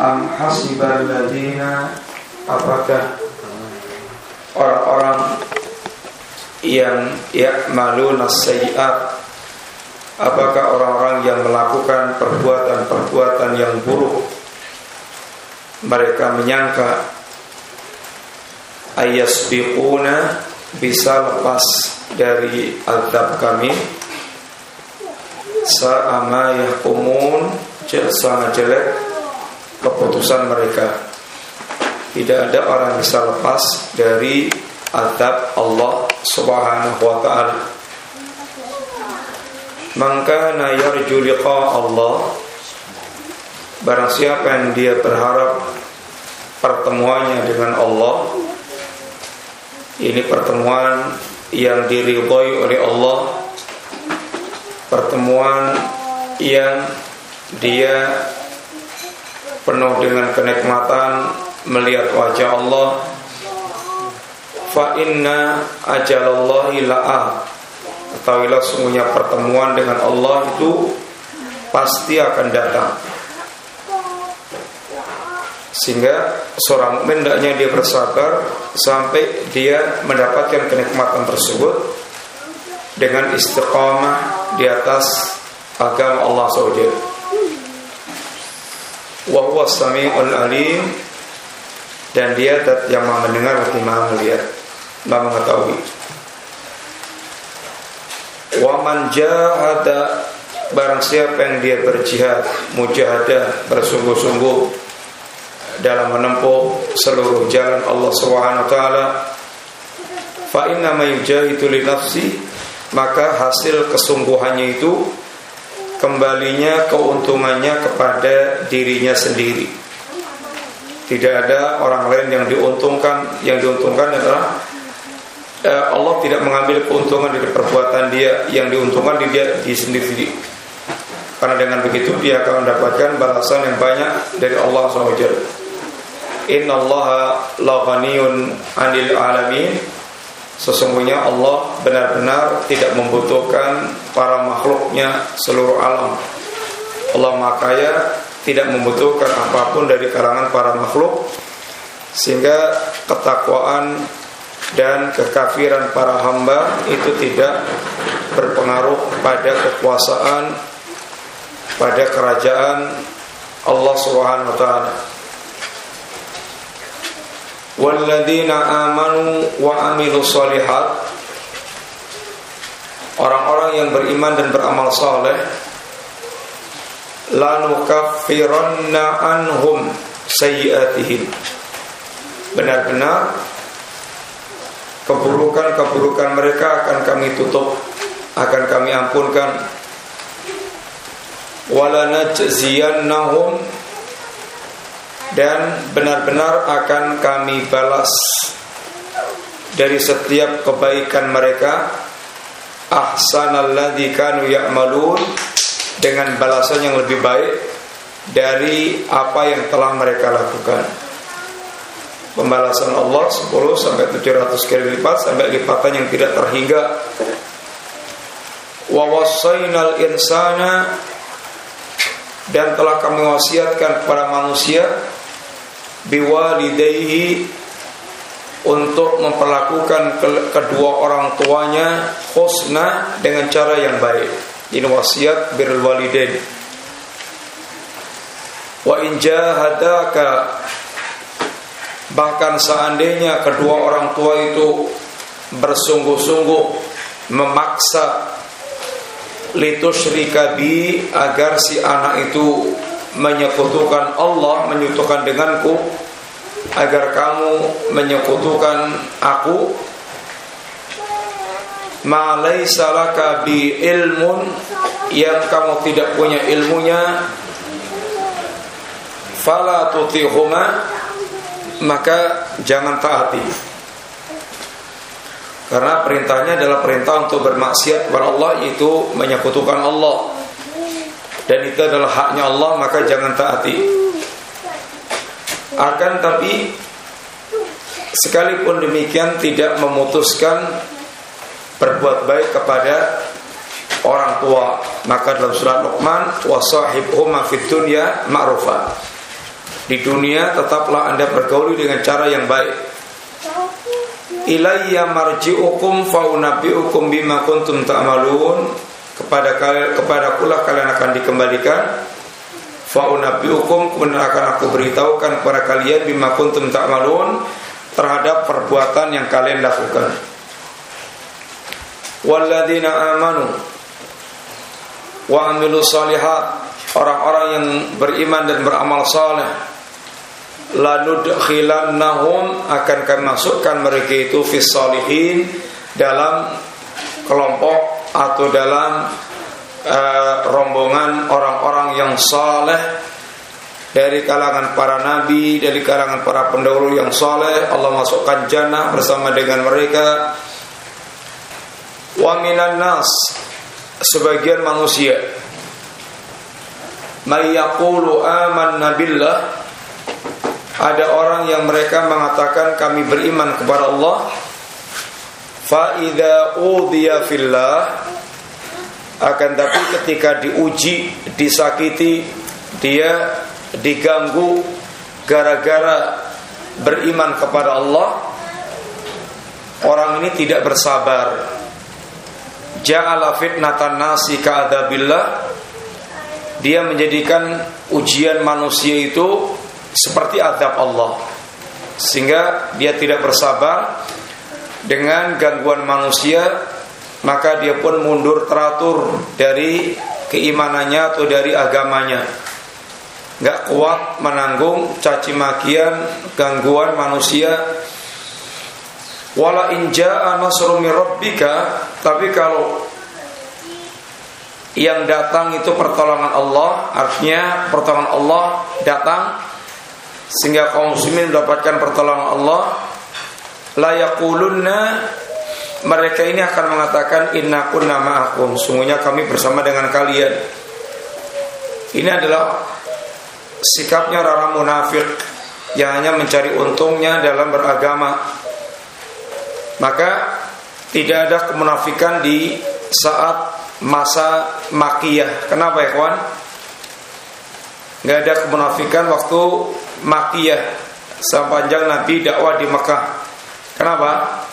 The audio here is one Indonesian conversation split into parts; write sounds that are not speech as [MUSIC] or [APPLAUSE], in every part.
Am hasibal ladina apakah orang-orang yang ya'maluna sayyi'at apakah orang-orang yang melakukan perbuatan-perbuatan yang buruk mereka menyangka ayasbiquna bisa lepas dari azab kami? Sa'ama yahkumun sangat jelek keputusan mereka. Tidak ada orang yang bisa lepas dari adab Allah Subhanahu wa taala. Maka yarju liqa Allah barang siapa yang dia berharap pertemuannya dengan Allah ini pertemuan yang diridhoi oleh Allah pertemuan yang dia penuh dengan kenikmatan melihat wajah Allah. Fa inna ajalallahi la'at ketahuilah sungguhnya pertemuan dengan Allah itu pasti akan datang. Sehingga seorang mukmin dia bersabar sampai dia mendapatkan kenikmatan tersebut dengan istiqamah di atas agama Allah SWT. Wa huwa alim dan dia yang maha mendengar dan maha melihat, maha mengetahui. Wa man jahada barang siapa yang dia berjihad, mujahadah, bersungguh-sungguh dalam menempuh seluruh jalan Allah Subhanahu wa taala fa inna ma yujahidu li nafsi maka hasil kesungguhannya itu kembalinya keuntungannya kepada dirinya sendiri tidak ada orang lain yang diuntungkan yang diuntungkan adalah eh, Allah tidak mengambil keuntungan dari perbuatan dia yang diuntungkan di dia di sendiri karena dengan begitu dia akan mendapatkan balasan yang banyak dari Allah SWT. Innallaha laghaniyun 'anil alamin. Sesungguhnya Allah benar-benar tidak membutuhkan para makhluknya seluruh alam. Allah Maha Kaya tidak membutuhkan apa pun dari kalangan para makhluk sehingga ketakwaan dan kekafiran para hamba itu tidak berpengaruh pada kekuasaan pada kerajaan Allah Subhanahu wa taala. Amanu wa amilu salihat Orang-orang yang beriman dan beramal saleh lanukaffiranna anhum sayyiatihim Benar-benar keburukan-keburukan mereka akan kami tutup akan kami ampunkan. Wala najziyannahum dan benar-benar akan kami balas dari setiap kebaikan mereka ahsanalladzi kanu ya'malun dengan balasan yang lebih baik dari apa yang telah mereka lakukan. Pembalasan Allah 10 sampai 700 kali lipat sampai lipatan yang tidak terhingga. Wa wasainal insana dan telah kami wasiatkan kepada manusia biwalidayhi untuk memperlakukan kedua orang tuanya husna dengan cara yang baik. Ini wasiat birrul walidain. Wa in jahadaka bahkan seandainya kedua orang tua itu bersungguh-sungguh memaksa litusyrika bi agar si anak itu menyekutukan Allah, menyekutukan denganku agar kamu menyekutukan aku. Ma laisa ilmun yang kamu tidak punya ilmunya fala tutihuma maka jangan taati. Karena perintahnya adalah perintah untuk bermaksiat kepada Allah itu menyekutukan Allah. Dan itu adalah haknya Allah maka jangan taati akan tapi sekalipun demikian tidak memutuskan berbuat baik kepada orang tua maka dalam surat Luqman wasahibhuma fid dunya ma'rufa di dunia tetaplah Anda bergaul dengan cara yang baik. Ilayya marji'ukum faunabbi'ukum bima kuntum ta'malun. Kepada kepada kula kalian akan dikembalikan. Faunabbi'ukum kemudian akan aku beritahukan kepada kalian bima kuntum ta'malun terhadap perbuatan yang kalian lakukan. Walladzina amanu wa amilu salihat orang-orang yang beriman dan beramal saleh lanudkhilannahum akan kami masukkan mereka itu fis salihin dalam kelompok atau dalam uh, rombongan orang-orang yang saleh dari kalangan para nabi, dari kalangan para pendahulu yang saleh, Allah masukkan jannah bersama dengan mereka. Wa minan nas sebagian manusia may yaqulu amanna ada orang yang mereka mengatakan kami beriman kepada Allah fa idza udhiya fillah akan tapi ketika diuji disakiti dia diganggu gara-gara beriman kepada Allah orang ini tidak bersabar. Ja'ala fitnatan nasi ka'adabillah dia menjadikan ujian manusia itu seperti adab Allah. Sehingga dia tidak bersabar dengan gangguan manusia maka dia pun mundur teratur dari keimanannya atau dari agamanya. Nggak kuat menanggung caci makian gangguan manusia. Wala inja nasrun rabbika tapi kalau yang datang itu pertolongan Allah artinya pertolongan Allah datang sehingga kaum muslimin mendapatkan pertolongan Allah. La yaqulunna mereka ini akan mengatakan inna kunna ma'akum. Sungguhnya kami bersama dengan kalian. Ini adalah sikapnya orang munafik yang hanya mencari untungnya dalam beragama. Maka tidak ada kemunafikan di saat masa makiyah. Kenapa ya kawan nggak ada kemunafikan waktu Makiyah. Sepanjang Nabi dakwah di Mekah. Kenapa?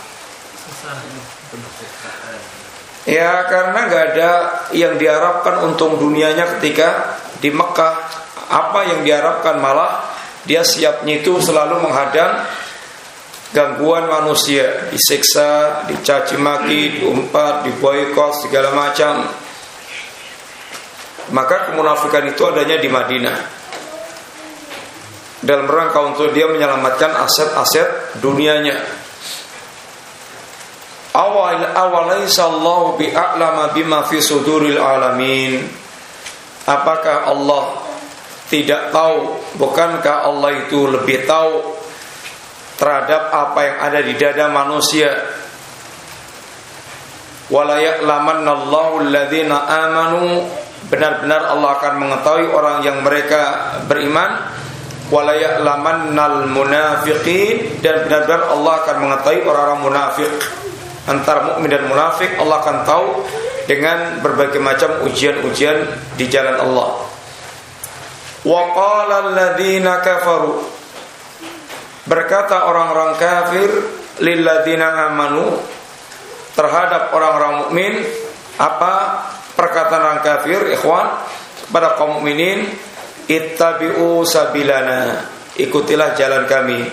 Ya karena nggak ada yang diharapkan untung dunianya ketika di Mekah. Apa yang diharapkan malah dia siapnya itu selalu menghadang gangguan manusia, disiksa, dicaci maki, diumpat, diboikot segala macam. Maka kemunafikan itu adanya di Madinah dalam rangka untuk dia menyelamatkan aset-aset dunianya. Awal awalaisa Allah bi'a'lama bima fi suduril alamin. Apakah Allah tidak tahu? Bukankah Allah itu lebih tahu terhadap apa yang ada di dada manusia? Wala ya'lamannallahu alladhina amanu benar-benar Allah akan mengetahui orang yang mereka beriman nal munafiqin dan benar-benar Allah akan mengetahui orang-orang munafik antara mukmin dan munafik Allah akan tahu dengan berbagai macam ujian-ujian di jalan Allah. Wa qala alladziina kafaru. Berkata orang-orang kafir lilladzina amanu terhadap orang-orang mukmin apa perkataan orang kafir ikhwan kepada kaum mukminin Ittabi'u sabilana. Ikutilah jalan kami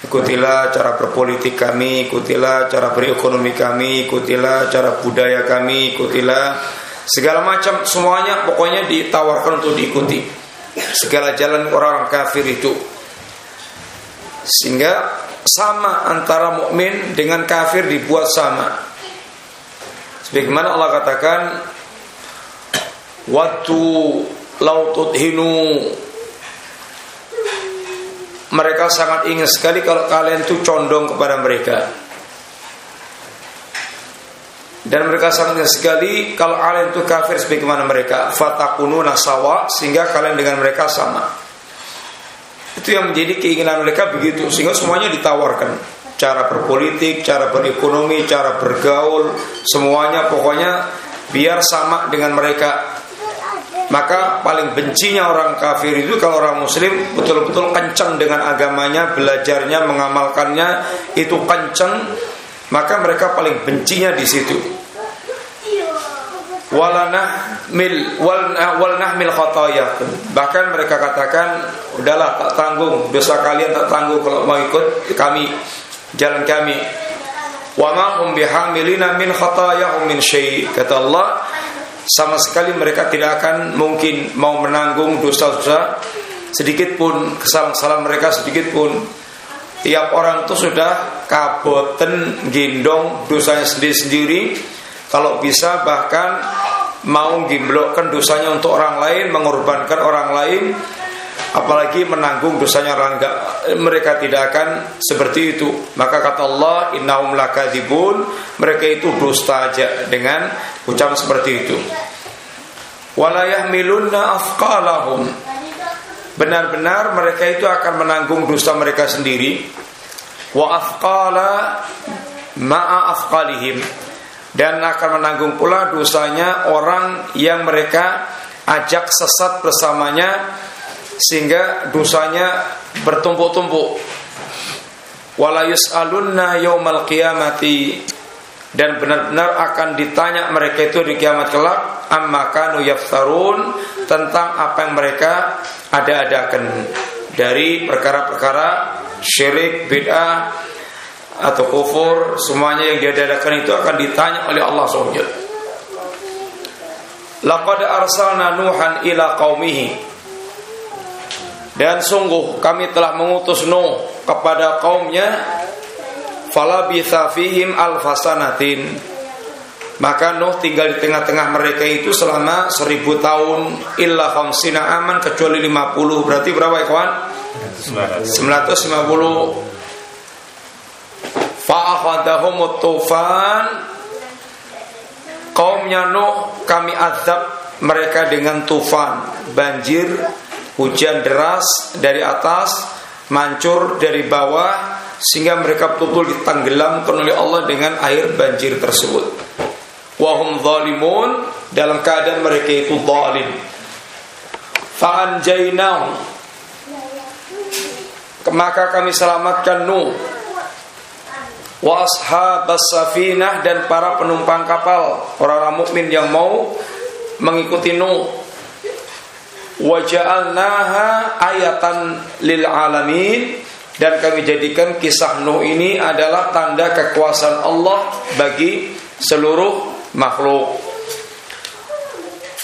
Ikutilah cara berpolitik kami Ikutilah cara berekonomi kami Ikutilah cara budaya kami Ikutilah segala macam Semuanya pokoknya ditawarkan untuk diikuti. Segala jalan orang-orang kafir itu. Sehingga sama antara mukmin dengan kafir dibuat sama. Sebagaimana Allah katakan Waktu lautut hinu mereka sangat ingin sekali kalau kalian itu condong kepada mereka. Dan mereka sangat ingin sekali kalau kalian itu kafir sebagaimana mereka. Fatakunu nasawa sehingga kalian dengan mereka sama. Itu yang menjadi keinginan mereka begitu. Sehingga semuanya ditawarkan. Cara berpolitik, cara berekonomi, cara bergaul, semuanya pokoknya biar sama dengan mereka maka paling bencinya orang kafir itu kalau orang muslim betul-betul kencang dengan agamanya, belajarnya, mengamalkannya itu kencang, maka mereka paling bencinya di situ. Walanah mil wal wal nahmil khotoya. Bahkan mereka katakan, udahlah tak tanggung dosa kalian tak tanggung kalau mau ikut kami jalan kami. Wa ma bihamilina min min syai. Kata Allah, sama sekali mereka tidak akan mungkin mau menanggung dosa-dosa. Sedikit pun kesalahan-kesalahan mereka sedikit pun. Tiap orang itu sudah kaboten gendong dosanya sendiri-sendiri. Kalau bisa bahkan mau gimblokkan dosanya untuk orang lain mengorbankan orang lain apalagi menanggung dosanya orang enggak mereka tidak akan seperti itu. Maka kata Allah innahum lakadzibun. Mereka itu dusta aja dengan ucapan seperti itu. Wala yahmilunna afqalahum. Benar-benar mereka itu akan menanggung dosa mereka sendiri. Wa afqala ma'a dan akan menanggung pula dosanya orang yang mereka ajak sesat bersamanya sehingga dosanya bertumpuk-tumpuk. Wala yus'alunna yaumal qiyamati. Dan benar-benar akan ditanya mereka itu di kiamat kelak amma kanu yaftarun? tentang apa yang mereka ada-adakan dari perkara-perkara syirik bid'ah atau kufur semuanya yang diadakan itu akan ditanya oleh Allah SWT Laqad arsalna Nuhan ila qaumihi dan sungguh kami telah mengutus Nuh kepada kaumnya falabitha fihim alfasanatin. Maka Nuh tinggal di tengah-tengah mereka itu selama seribu tahun illa khamsina aman kecuali 50 berarti berapa ya kawan? 950 Fa'akhadahum tufan Kaumnya Nuh kami azab mereka dengan tufan Banjir, hujan deras dari atas Mancur dari bawah sehingga mereka betul ditenggelamkan oleh Allah dengan air banjir tersebut. Wahum zalimun dalam keadaan mereka itu zalim. Fa'anjainahu maka kami selamatkan Nuh wa ashabas safinah dan para penumpang kapal orang-orang mukmin yang mau mengikuti Nuh wa ja'alnaha ayatan lil alamin dan kami jadikan kisah Nuh ini adalah tanda kekuasaan Allah bagi seluruh makhluk.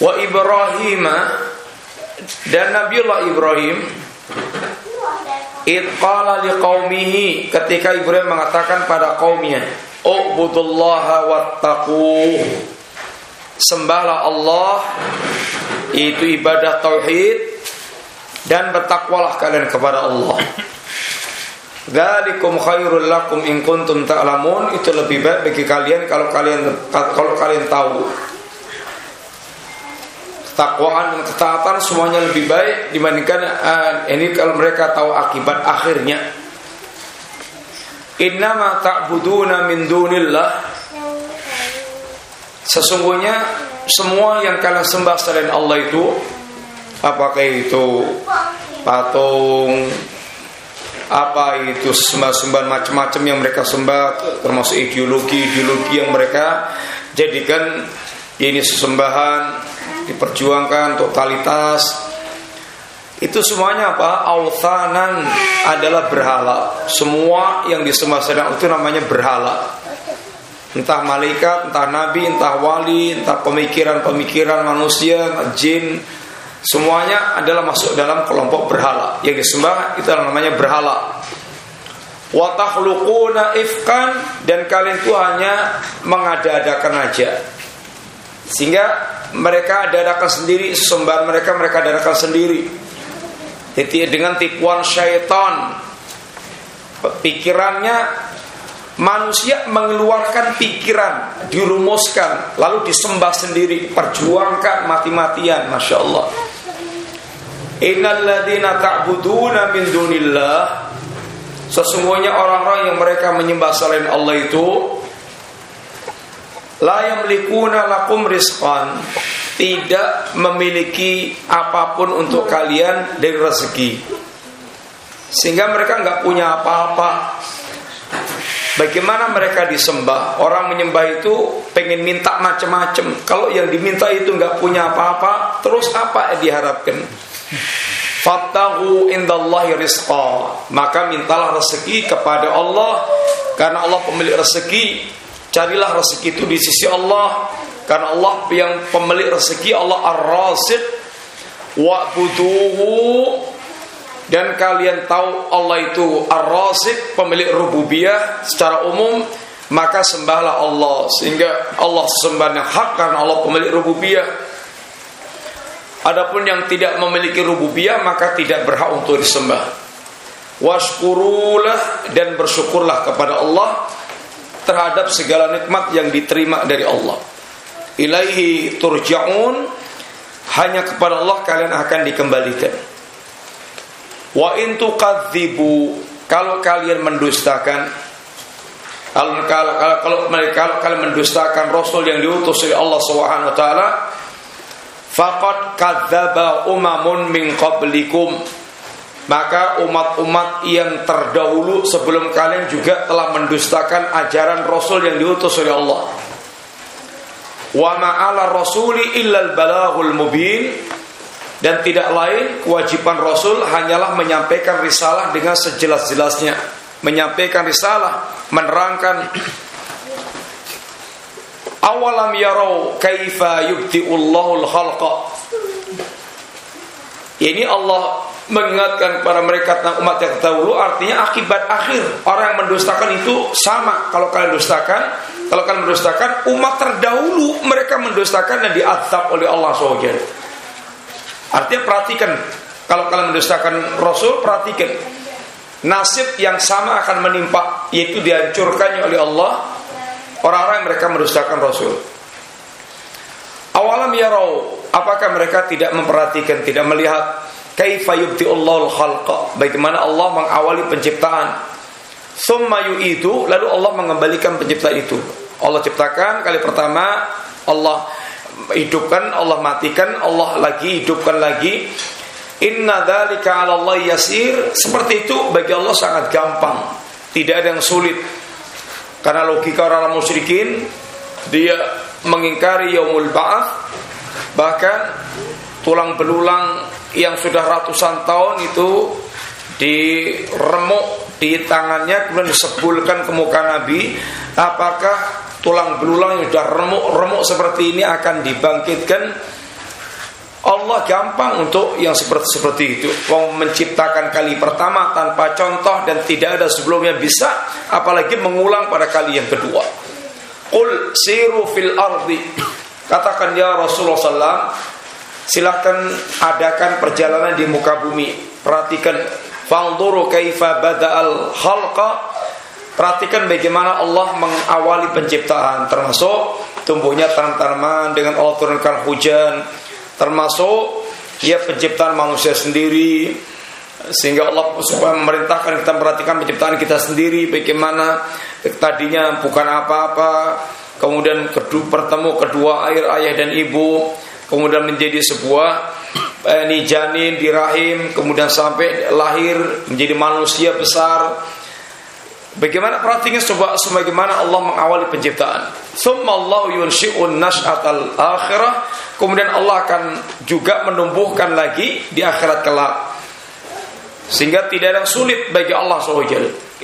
Wa Ibrahim dan Nabiullah Ibrahim Itqala liqaumihi ketika Ibrahim mengatakan pada kaumnya Ubudullaha wattaqu Sembahlah Allah Itu ibadah tauhid Dan bertakwalah kalian kepada Allah Dzalikum khairul lakum in kuntum ta'lamun itu lebih baik bagi kalian kalau kalian kalau kalian tahu. Takwaan dan ketaatan semuanya lebih baik dibandingkan uh, ini kalau mereka tahu akibat akhirnya. Innama ta'buduna min dunillah Sesungguhnya semua yang kalian sembah selain Allah itu apakah itu patung, apa itu sembah-sembah macam-macam yang mereka sembah termasuk ideologi-ideologi yang mereka jadikan ini sesembahan diperjuangkan totalitas itu semuanya apa? Authanan adalah berhala. Semua yang disembah sedang itu namanya berhala entah malaikat entah nabi entah wali entah pemikiran-pemikiran manusia jin Semuanya adalah masuk dalam kelompok berhala. Yang disembah itu namanya berhala. Wa takhluquna ifkan dan kalian itu hanya mengada-adakan aja. Sehingga mereka adakan sendiri sembahan mereka mereka adakan sendiri. Jadi dengan tipuan syaitan pikirannya manusia mengeluarkan pikiran dirumuskan lalu disembah sendiri perjuangkan mati-matian masya Allah. Innalladzina ta'buduna dunillah. Sesungguhnya orang-orang yang mereka menyembah selain Allah itu La yamlikuna lakum rizqan tidak memiliki apa pun untuk kalian dari rezeki. Sehingga mereka nggak punya apa-apa Bagaimana mereka disembah? Orang menyembah itu pengen minta macam-macam. Kalau yang diminta itu nggak punya apa-apa, terus apa yang diharapkan? Fattahu indallahi rizqa. Maka mintalah rezeki kepada Allah karena Allah pemilik rezeki. Carilah rezeki itu di sisi Allah karena Allah yang pemilik rezeki Allah Ar-Raziq wa'buduhu dan kalian tahu Allah itu Ar-Razik pemilik rububiyah secara umum maka sembahlah Allah. Sehingga Allah sembah yang hak karena Allah pemilik rububiyah. Adapun yang tidak memiliki rububiyah maka tidak berhak untuk disembah. Washkurulah dan bersyukurlah kepada Allah terhadap segala nikmat yang diterima dari Allah. Ilaihi turja'un hanya kepada Allah kalian akan dikembalikan Wa in tukadzibu kalau kalian mendustakan kalau kalau kalau, kalau kalian mendustakan rasul yang diutus oleh Allah Subhanahu wa taala faqad kadzdzaba umamun min qablikum. Maka umat-umat yang terdahulu sebelum kalian juga telah mendustakan ajaran rasul yang diutus oleh Allah. Wa ma'ala rasuli illal balaghul mubin dan tidak lain kewajiban Rasul hanyalah menyampaikan risalah dengan sejelas-jelasnya. Menyampaikan risalah menerangkan awalam yarau kaifa yubti'ullahul khalqa? Ini Allah mengingatkan kepada mereka tentang umat yang terdahulu artinya akibat akhir. Orang yang mendustakan itu sama. Kalau kalian dustakan kalau kalian mendustakan umat terdahulu mereka mendustakan dan diazab oleh Allah SWT Artinya perhatikan kalau kalian mendustakan Rasul perhatikan. Nasib yang sama akan menimpa yaitu dihancurkannya oleh Allah orang-orang yang mereka mendustakan Rasul. Awalam yarau apakah mereka tidak memperhatikan tidak melihat? Kaifa yubti'ullahul khalqa bagaimana Allah mengawali penciptaan. Summa itu lalu Allah mengembalikan penciptaan itu. Allah ciptakan kali pertama Allah hidupkan, Allah matikan, Allah lagi hidupkan lagi. Inna dzalika 'ala Allah yasir. Seperti itu bagi Allah sangat gampang. Tidak ada yang sulit. Karena logika orang musyrikin dia mengingkari yaumul ba'ats bahkan tulang belulang yang sudah ratusan tahun itu diremuk di tangannya kemudian disebulkan ke muka Nabi apakah tulang belulang yang sudah remuk-remuk seperti ini akan dibangkitkan Allah gampang untuk yang seperti seperti itu. Wong menciptakan kali pertama tanpa contoh dan tidak ada sebelumnya bisa, apalagi mengulang pada kali yang kedua. Qul siru fil ardi. Katakan ya Rasulullah SAW, silakan adakan perjalanan di muka bumi. Perhatikan, fangduru kaifa bada'al khalqa. Perhatikan bagaimana Allah mengawali penciptaan. Termasuk tumbuhnya tanaman dengan Allah turunkan hujan. Termasuk ya penciptaan manusia sendiri. Sehingga Allah supaya memerintahkan kita perhatikan penciptaan kita sendiri. Bagaimana tadinya bukan apa-apa. Kemudian kedua, bertemu kedua air ayah dan ibu. Kemudian menjadi sebuah eh, ini janin di rahim kemudian sampai lahir menjadi manusia besar Bagaimana perhatikan coba sebagaimana Allah mengawali penciptaan. Thumma Allah yunshi'un nash'atal akhirah. Kemudian Allah akan juga menumbuhkan lagi di akhirat kelak. Sehingga tidak ada yang sulit bagi Allah SWT.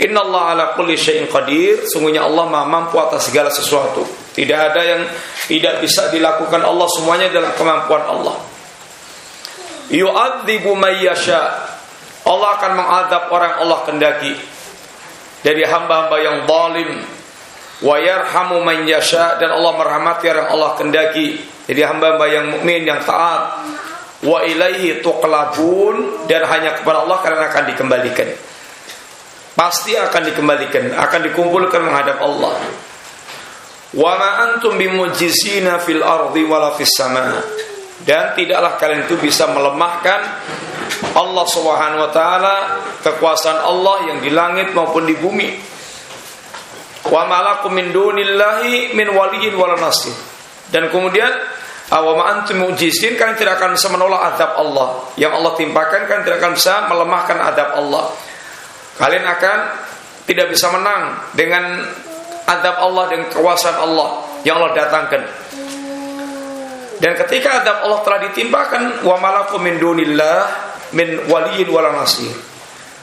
Inna Allah ala kulli syai'in qadir. Sungguhnya Allah maha mampu atas segala sesuatu. Tidak ada yang tidak bisa dilakukan Allah semuanya dalam kemampuan Allah. Yu'adzibu mayyasha. Allah akan mengadab orang Allah kendaki. Dari hamba-hamba yang zalim. Wa yarhamu man yasha. Dan Allah merahmati orang Allah kendaki. Jadi hamba-hamba yang mukmin yang taat. Wa ilaihi tuqlabun. Dan hanya kepada Allah karena akan dikembalikan. Pasti akan dikembalikan. Akan dikumpulkan menghadap Allah. Wa ma antum bimujizina fil ardi wala fis sama dan tidaklah kalian itu bisa melemahkan Allah Subhanahu wa taala, kekuasaan Allah yang di langit maupun di bumi. Wa malakum min dunillahi min waliyyin wala nasir. Dan kemudian Wa antum mu'jizin kalian tidak akan bisa menolak adab Allah. Yang Allah timpakan kalian tidak akan bisa melemahkan adab Allah. Kalian akan tidak bisa menang dengan adab Allah dan kekuasaan Allah yang Allah datangkan. Dan ketika adab Allah telah ditimpakan wa malakum min dunillah min waliyin wala nasir.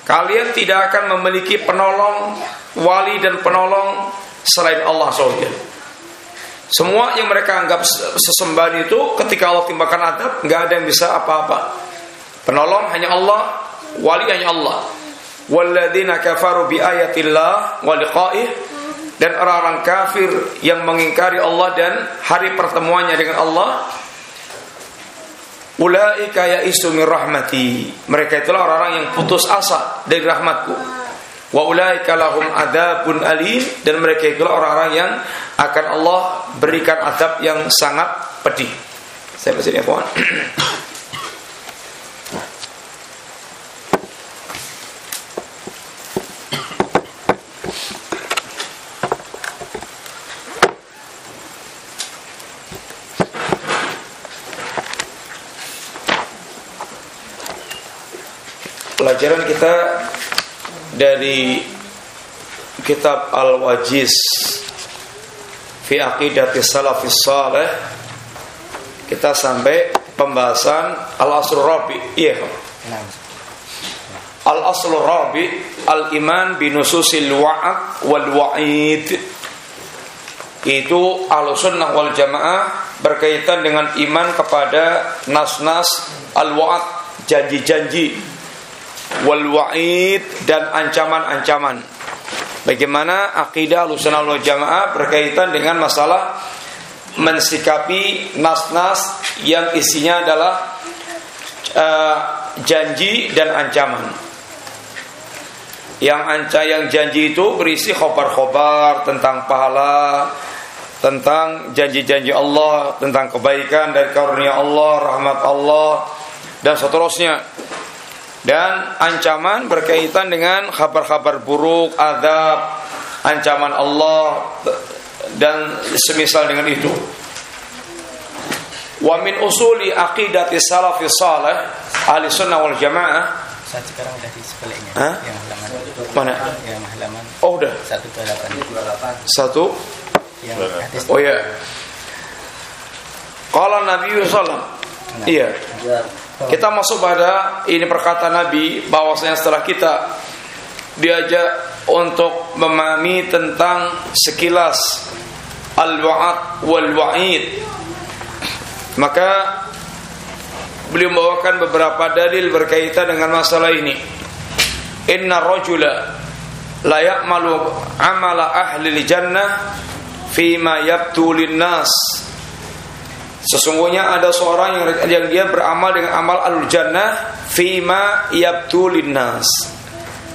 Kalian tidak akan memiliki penolong, wali dan penolong selain Allah SWT. Semua yang mereka anggap sesembahan itu ketika Allah timpakan adab nggak ada yang bisa apa-apa. Penolong hanya Allah, wali hanya Allah. Walladzina kafaru bi ayatillah wa liqa'ih dan orang-orang kafir yang mengingkari Allah dan hari pertemuannya dengan Allah Ulaika ya isu rahmati. Mereka itulah orang-orang yang putus asa dari rahmatku. Wa ulaika lahum adzabun alim dan mereka itulah orang-orang yang akan Allah berikan azab yang sangat pedih. Saya baca ini, kawan. Pelajaran kita dari kitab Al-Wajiz fi aqidati salafis salih. Kita sampai pembahasan al-asrul rabi. Iya. Al-asrul rabi al-iman binususil wa'ad wal wa'id. Itu al-sunnah wal jamaah berkaitan dengan iman kepada nas-nas al-wa'ad janji-janji wal wa'id dan ancaman-ancaman. Bagaimana akidah Ahlussunnah wal Jamaah berkaitan dengan masalah mensikapi nas-nas yang isinya adalah uh, janji dan ancaman. Yang anca yang janji itu berisi khobar-khobar tentang pahala, tentang janji-janji Allah, tentang kebaikan dari karunia Allah, rahmat Allah dan seterusnya dan ancaman berkaitan dengan kabar-kabar buruk, adab, ancaman Allah dan semisal dengan itu. Wa min usuli aqidati salafi salih ahli sunnah wal jamaah. Saat sekarang udah di sebaliknya. Hah? yang halaman mana? Yang halaman oh udah. Satu delapan. Satu. Yang hadis oh ya kalau Nabi Sallam iya kita masuk pada ini perkataan Nabi bahwasanya setelah kita diajak untuk memahami tentang sekilas al-wa'ad wal wa'id maka beliau membawakan beberapa dalil berkaitan dengan masalah ini. Inna rajula la ya'malu amala ahli jannah fima yabtu nas Sesungguhnya ada seorang yang, yang dia beramal dengan amal alul jannah fima yabtulin nas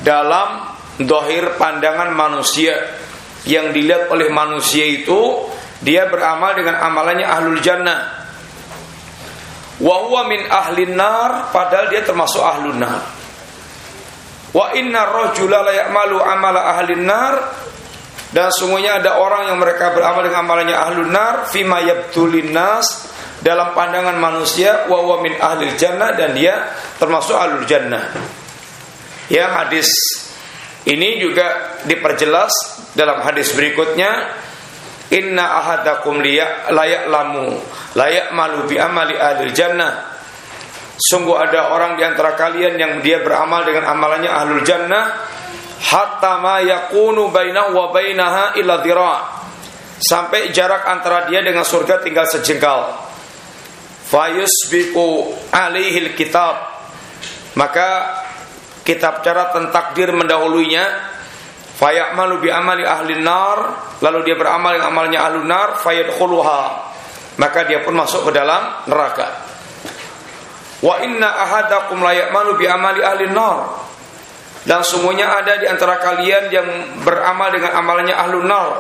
dalam dohir pandangan manusia. Yang dilihat oleh manusia itu dia beramal dengan amalannya ahlul jannah. Wa huwa min ahlin nar padahal dia termasuk ahlun nar. Wa inna rajula la ya'malu amala ahlin nar dan sungguhnya ada orang yang mereka beramal dengan amalannya ahlun nar fima yabtulin nas dalam pandangan manusia wa wa min ahli jannah dan dia termasuk ahlul jannah. Ya hadis ini juga diperjelas dalam hadis berikutnya inna ahadakum liya layak lamu layak malu bi amali ahli jannah Sungguh ada orang di antara kalian yang dia beramal dengan amalannya ahlul jannah hatta ma yakunu bainahu wa bainaha illa dhira. Sampai jarak antara dia dengan surga tinggal sejengkal. Fayusbiqu alaihi kitab maka kitab catatan takdir mendahulunya fayamalu bi amali ahli nar lalu dia beramal dengan amalnya ahli nar fayadkhuluha. Maka dia pun masuk ke dalam neraka. Wa inna ahadakum la ya'malu bi amali ahli nar dan semuanya ada di antara kalian yang beramal dengan amalannya ahlun nar.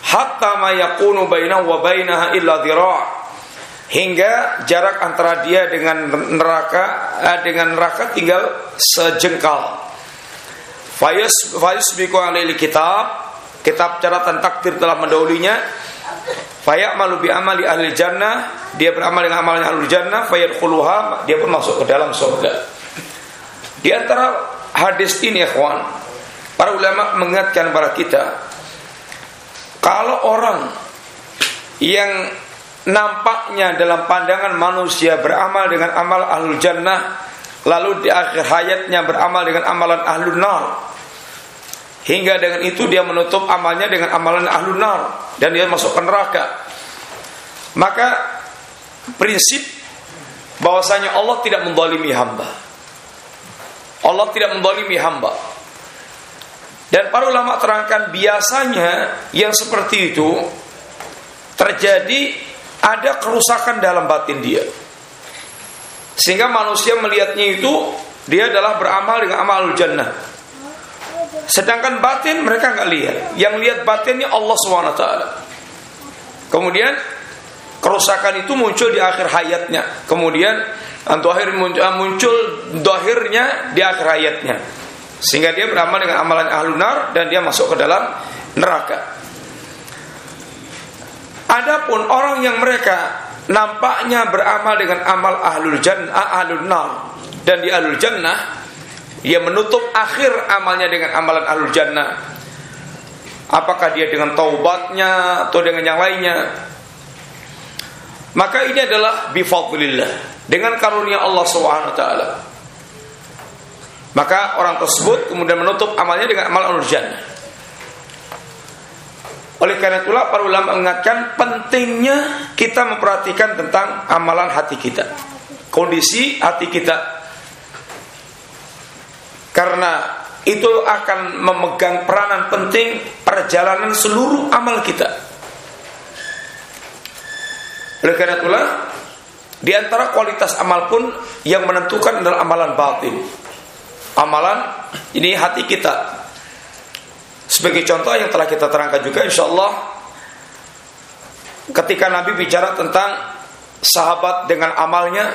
Hatta ma yakunu bainahu wa bainaha illa dhira' hingga jarak antara dia dengan neraka eh, dengan neraka tinggal sejengkal. Fayus fayus biku alaihi kitab. Kitab catatan takdir telah mendahulinya Fayamalu bi amali ahli jannah, dia beramal dengan amalnya ahli jannah, fayadkhuluha, dia pun masuk ke dalam surga. Di antara hadis ini ikhwan, para ulama mengingatkan kepada kita kalau orang yang nampaknya dalam pandangan manusia beramal dengan amal ahlul jannah lalu di akhir hayatnya beramal dengan amalan ahlul nar Hingga dengan itu dia menutup amalnya dengan amalan ahlun nar dan dia masuk ke neraka. Maka prinsip bahwasanya Allah tidak mendolimi hamba. Allah tidak mendolimi hamba. Dan para ulama terangkan biasanya yang seperti itu terjadi ada kerusakan dalam batin dia. Sehingga manusia melihatnya itu dia adalah beramal dengan amal jannah. Sedangkan batin mereka nggak lihat. Yang lihat batinnya Allah swt. Kemudian kerusakan itu muncul di akhir hayatnya. Kemudian antu akhir eh, muncul dohirnya di akhir hayatnya. Sehingga dia beramal dengan amalan ahlunar dan dia masuk ke dalam neraka. Adapun orang yang mereka nampaknya beramal dengan amal ahlul jannah, ahlul nar dan di ahlul jannah dia menutup akhir amalnya dengan amalan ahlul jannah. Apakah dia dengan taubatnya atau dengan yang lainnya? Maka ini adalah bifadlillah dengan karunia Allah Subhanahu taala. Maka orang tersebut kemudian menutup amalnya dengan amal jannah. Oleh karena itulah para ulama mengingatkan pentingnya kita memperhatikan tentang amalan hati kita. Kondisi hati kita karena itu akan memegang peranan penting perjalanan seluruh amal kita. Oleh karena itulah di antara kualitas amal pun yang menentukan adalah amalan batin. Amalan ini hati kita. Sebagai contoh yang telah kita terangkan juga insya Allah ketika Nabi bicara tentang sahabat dengan amalnya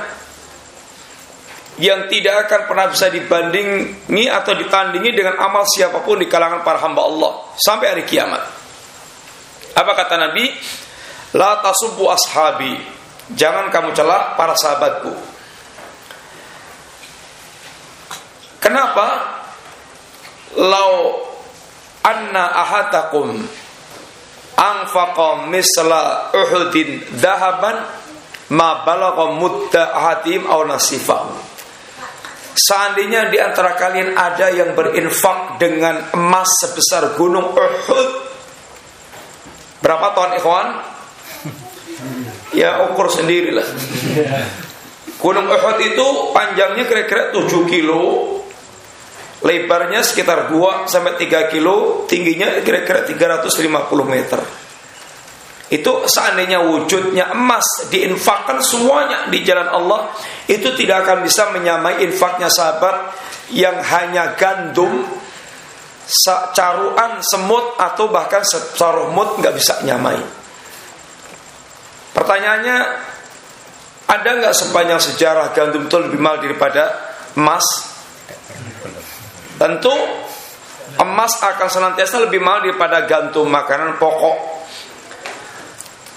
yang tidak akan pernah bisa dibandingi atau ditandingi dengan amal siapa pun di kalangan para hamba Allah sampai hari kiamat. Apa kata Nabi? La tasubbu ashabi. Jangan kamu celak para sahabatku. Kenapa? Lau anna ahatakum anfaqa misla uhudin dahaban ma balagha mutta ahatim aw nasifahu Seandainya di antara kalian ada yang berinfak dengan emas sebesar gunung Uhud. Berapa ton ikhwan? Ya ukur sendirilah. Gunung Uhud itu panjangnya kira-kira 7 kilo, lebarnya sekitar 2 sampai 3 kilo, tingginya kira-kira 350 meter. Itu seandainya wujudnya emas diinfakkan semuanya di jalan Allah, itu tidak akan bisa menyamai infaknya sahabat yang hanya gandum, caruan, semut atau bahkan separuh mut nggak bisa nyamai. Pertanyaannya, ada nggak sepanjang sejarah gandum itu lebih mahal daripada emas? Tentu emas akan senantiasa lebih mahal daripada gandum makanan pokok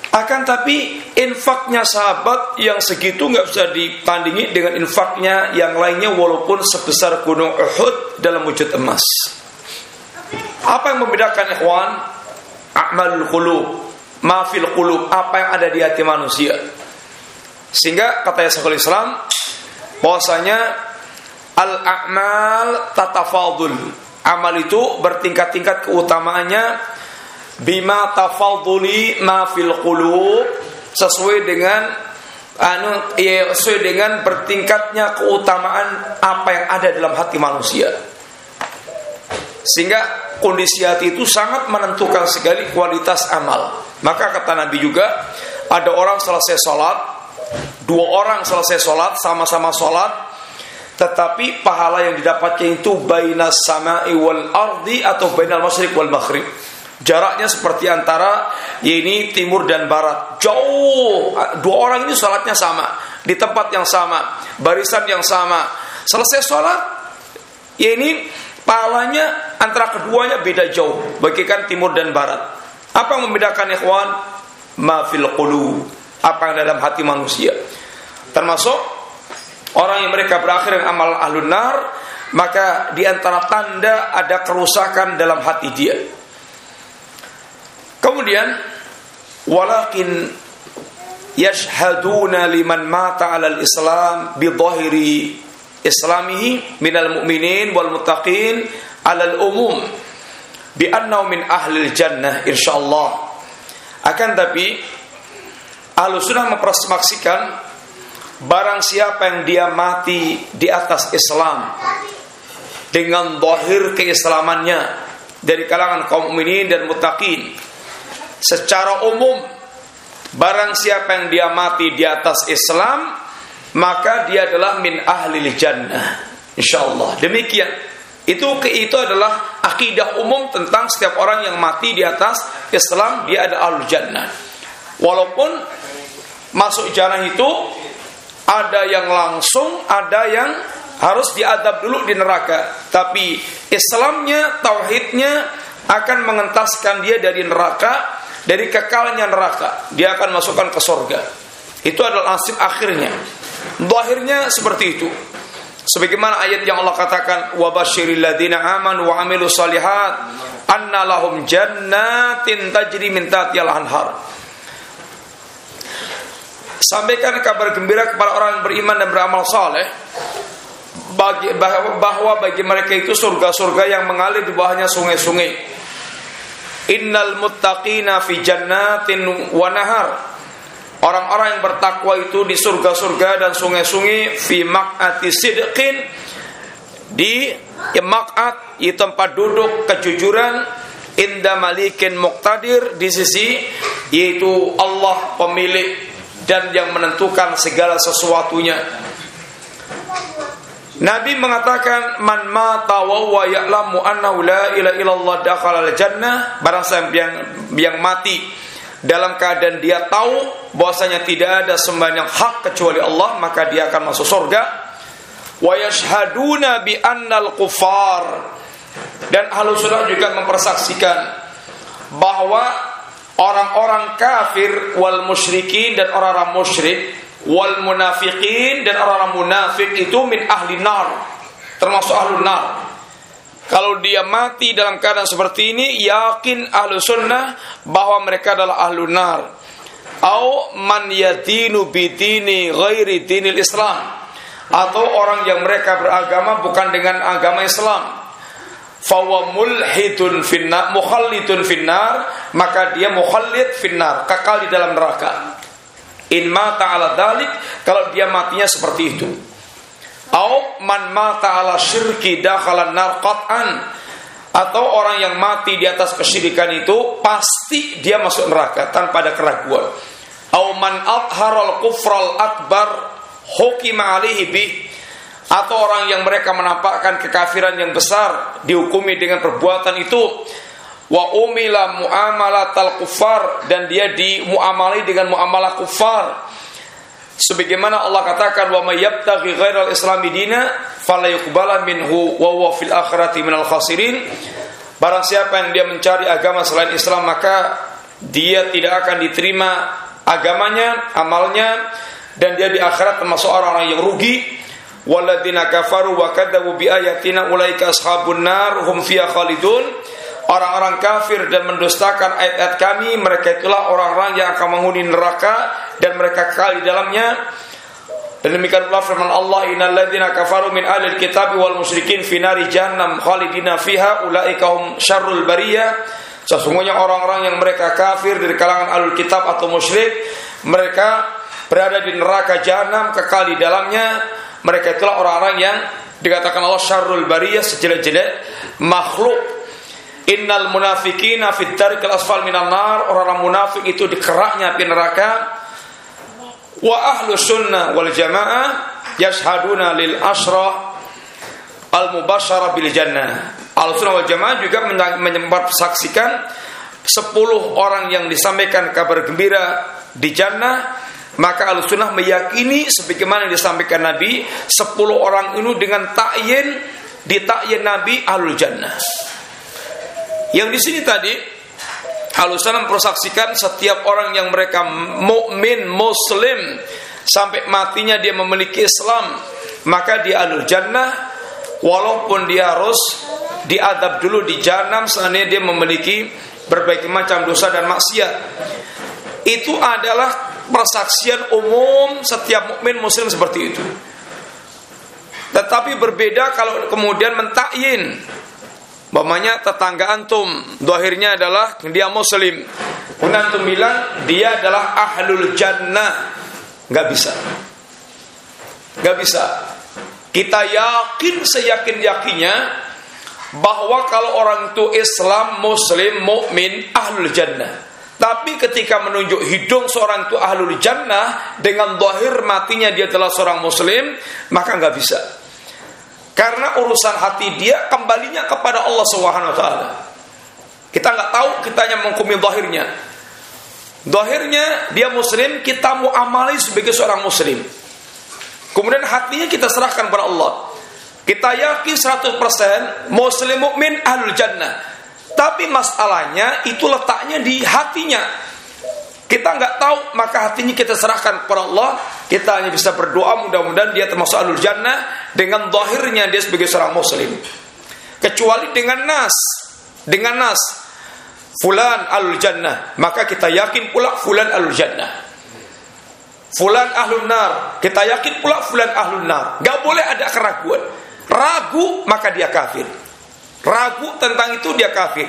akan tapi infaknya sahabat yang segitu nggak bisa ditandingi dengan infaknya yang lainnya walaupun sebesar gunung Uhud dalam wujud emas. Apa yang membedakan ikhwan? A'malul qulub, mafil qulub, apa yang ada di hati manusia. Sehingga kata Syekhul Islam bahwasanya al-a'mal tatafadul. Amal itu bertingkat-tingkat keutamaannya bima tafaduli ma fil qulub sesuai dengan anu ya sesuai dengan bertingkatnya keutamaan apa yang ada dalam hati manusia. Sehingga kondisi hati itu sangat menentukan sekali kualitas amal. Maka kata Nabi juga ada orang selesai sholat, dua orang selesai sholat sama-sama sholat, tetapi pahala yang didapatnya itu bainas sama'i wal ardi atau bainal masyriq wal maghrib Jaraknya seperti antara ini timur dan barat. Jauh. Dua orang ini sholatnya sama. Di tempat yang sama. Barisan yang sama. Selesai sholat. Ini pahalanya antara keduanya beda jauh. Bagikan timur dan barat. Apa yang membedakan ikhwan? ma fil qulub. Apa yang dalam hati manusia. Termasuk orang yang mereka berakhir dengan amal ahlun nar maka di antara tanda ada kerusakan dalam hati dia. Kemudian walakin yashhaduna liman mata alal islam bi dhahiri islamihi minal mu'minin wal muttaqin alal umum bi annahu min ahli jannah insyaallah. Akan tapi ahlu sunnah mempersemaksikan barang siapa yang dia mati di atas Islam dengan zahir keislamannya dari kalangan kaum mukminin dan muttaqin. Secara umum barang siapa yang dia mati di atas Islam maka dia adalah min ahli jannah. Insyaallah. Demikian itu itu adalah akidah umum tentang setiap orang yang mati di atas Islam dia ada al jannah. Walaupun masuk jannah itu ada yang langsung, ada yang harus diadab dulu di neraka. Tapi Islamnya, tauhidnya akan mengentaskan dia dari neraka, dari kekalnya neraka. Dia akan masukkan ke surga. Itu adalah nasib akhirnya. Zahirnya seperti itu. Sebagaimana ayat yang Allah katakan wa basyiril ladzina amanu wa amilus solihat anna lahum jannatin tajri min tahtihal anhar. Sampaikan kabar gembira kepada orang yang beriman dan beramal saleh bagi, bahwa bagi mereka itu surga-surga yang mengalir di bawahnya sungai-sungai. Innal muttaqina fi jannatin wa nahar Orang-orang yang bertakwa itu di surga-surga dan sungai-sungai fi maq'ati sidqin di maq'at di tempat duduk kejujuran inda malikin muqtadir di sisi yaitu Allah pemilik dan yang menentukan segala sesuatunya. Nabi mengatakan man mata wa ya'lamu annahu la ilaha illallah dakhala al-jannah barang siapa yang yang mati dalam keadaan dia tahu bahwasanya tidak ada sembahan yang hak kecuali Allah maka dia akan masuk surga. Wa yashhaduna bi annal kufar. Dan ahlu sunnah juga mempersaksikan bahwa orang-orang kafir wal musyrikin dan orang-orang musyrik wal munafikin dan orang-orang munafik itu min ahli nar termasuk ahlu nar kalau dia mati dalam keadaan seperti ini, yakin ahlu sunnah bahwa mereka adalah ahlu nar. Au man yadinu bidini ghairi dinil Islam. Atau orang yang mereka beragama bukan dengan agama Islam. Fawa mulhidun finnar, mukhallidun finnar, maka dia mukhallid finnar, kekal di dalam neraka. In mata ala dalik, kalau dia matinya seperti itu. Au man mata ala syirki dakhala nar qat'an. Atau orang yang mati di atas kesyirikan itu pasti dia masuk neraka tanpa ada keraguan. Au man atharal kufral akbar hukima alihi bih atau orang yang mereka menampakkan kekafiran yang besar dihukumi dengan perbuatan itu. Wa umila muamalat al kufar dan dia dimuamali dengan muamalah kufar sebagaimana Allah katakan wa may yabtaghi ghairal islami dina fala minhu wa huwa fil akhirati minal khasirin. Barang siapa yang dia mencari agama selain Islam maka dia tidak akan diterima agamanya amalnya dan dia di akhirat termasuk orang-orang yang rugi. Walladzina kafaru wa kadzabu bi ayatina ulaika ashabun nar hum fiha khalidun orang-orang kafir dan mendustakan ayat-ayat kami mereka itulah orang-orang yang akan menghuni neraka dan mereka kekal di dalamnya. Dan demikian pula firman Allah innal ladzina kafaru min ahlil kitab wal musyrikin fi nari jahannam khalidina fiha ulaika hum syarrul bariyah. Sesungguhnya orang-orang yang mereka kafir dari kalangan ahlul kitab atau musyrik mereka berada di neraka jahanam kekal di dalamnya. Mereka itulah orang-orang yang dikatakan Allah syarrul bariyah sejelek-jelek makhluk Innal munafikina fit darikal asfal minan nar. Orang-orang munafik itu di keraknya api neraka. Wa ahlu sunnah wal jamaah yashhaduna lil asra al mubasyara bil jannah. Al sunnah wal jamaah juga menyembah saksikan 10 orang yang disampaikan kabar gembira di jannah maka al sunnah meyakini sebagaimana yang disampaikan Nabi 10 orang ini dengan takyin di takyin Nabi alul jannah yang di sini tadi Alusan mempersaksikan setiap orang yang mereka mukmin muslim sampai matinya dia memiliki Islam, maka dia alul jannah walaupun dia harus diadab dulu di jahanam seandainya dia memiliki berbagai macam dosa dan maksiat. Itu adalah persaksian umum setiap mukmin muslim seperti itu. Tetapi berbeda kalau kemudian mentakyin Bapaknya tetangga antum, dohirnya adalah dia muslim. Kemudian antum bilang dia adalah ahlul jannah. Gak bisa. Gak bisa. Kita yakin seyakin yakinnya bahwa kalau orang itu Islam, Muslim, mukmin, ahlul jannah. Tapi ketika menunjuk hidung seorang itu ahlul jannah dengan dohir matinya dia adalah seorang Muslim, maka nggak bisa. Karena urusan hati dia kembalinya kepada Allah Subhanahu wa taala. Kita nggak tahu kita hanya menghukumi zahirnya. Zahirnya dia muslim, kita mau amali sebagai seorang muslim. Kemudian hatinya kita serahkan kepada Allah. Kita yakin 100% muslim mukmin ahlul jannah. Tapi masalahnya itu letaknya di hatinya. Kita nggak tahu, maka hatinya kita serahkan kepada Allah. Kita hanya bisa berdoa mudah-mudahan dia termasuk alul jannah dengan zahirnya dia sebagai seorang muslim. Kecuali dengan nas, dengan nas fulan alul jannah, maka kita yakin pula fulan alul jannah. Fulan ahlun nar, kita yakin pula fulan ahlun nar. Gak boleh ada keraguan. Ragu maka dia kafir. Ragu tentang itu dia kafir.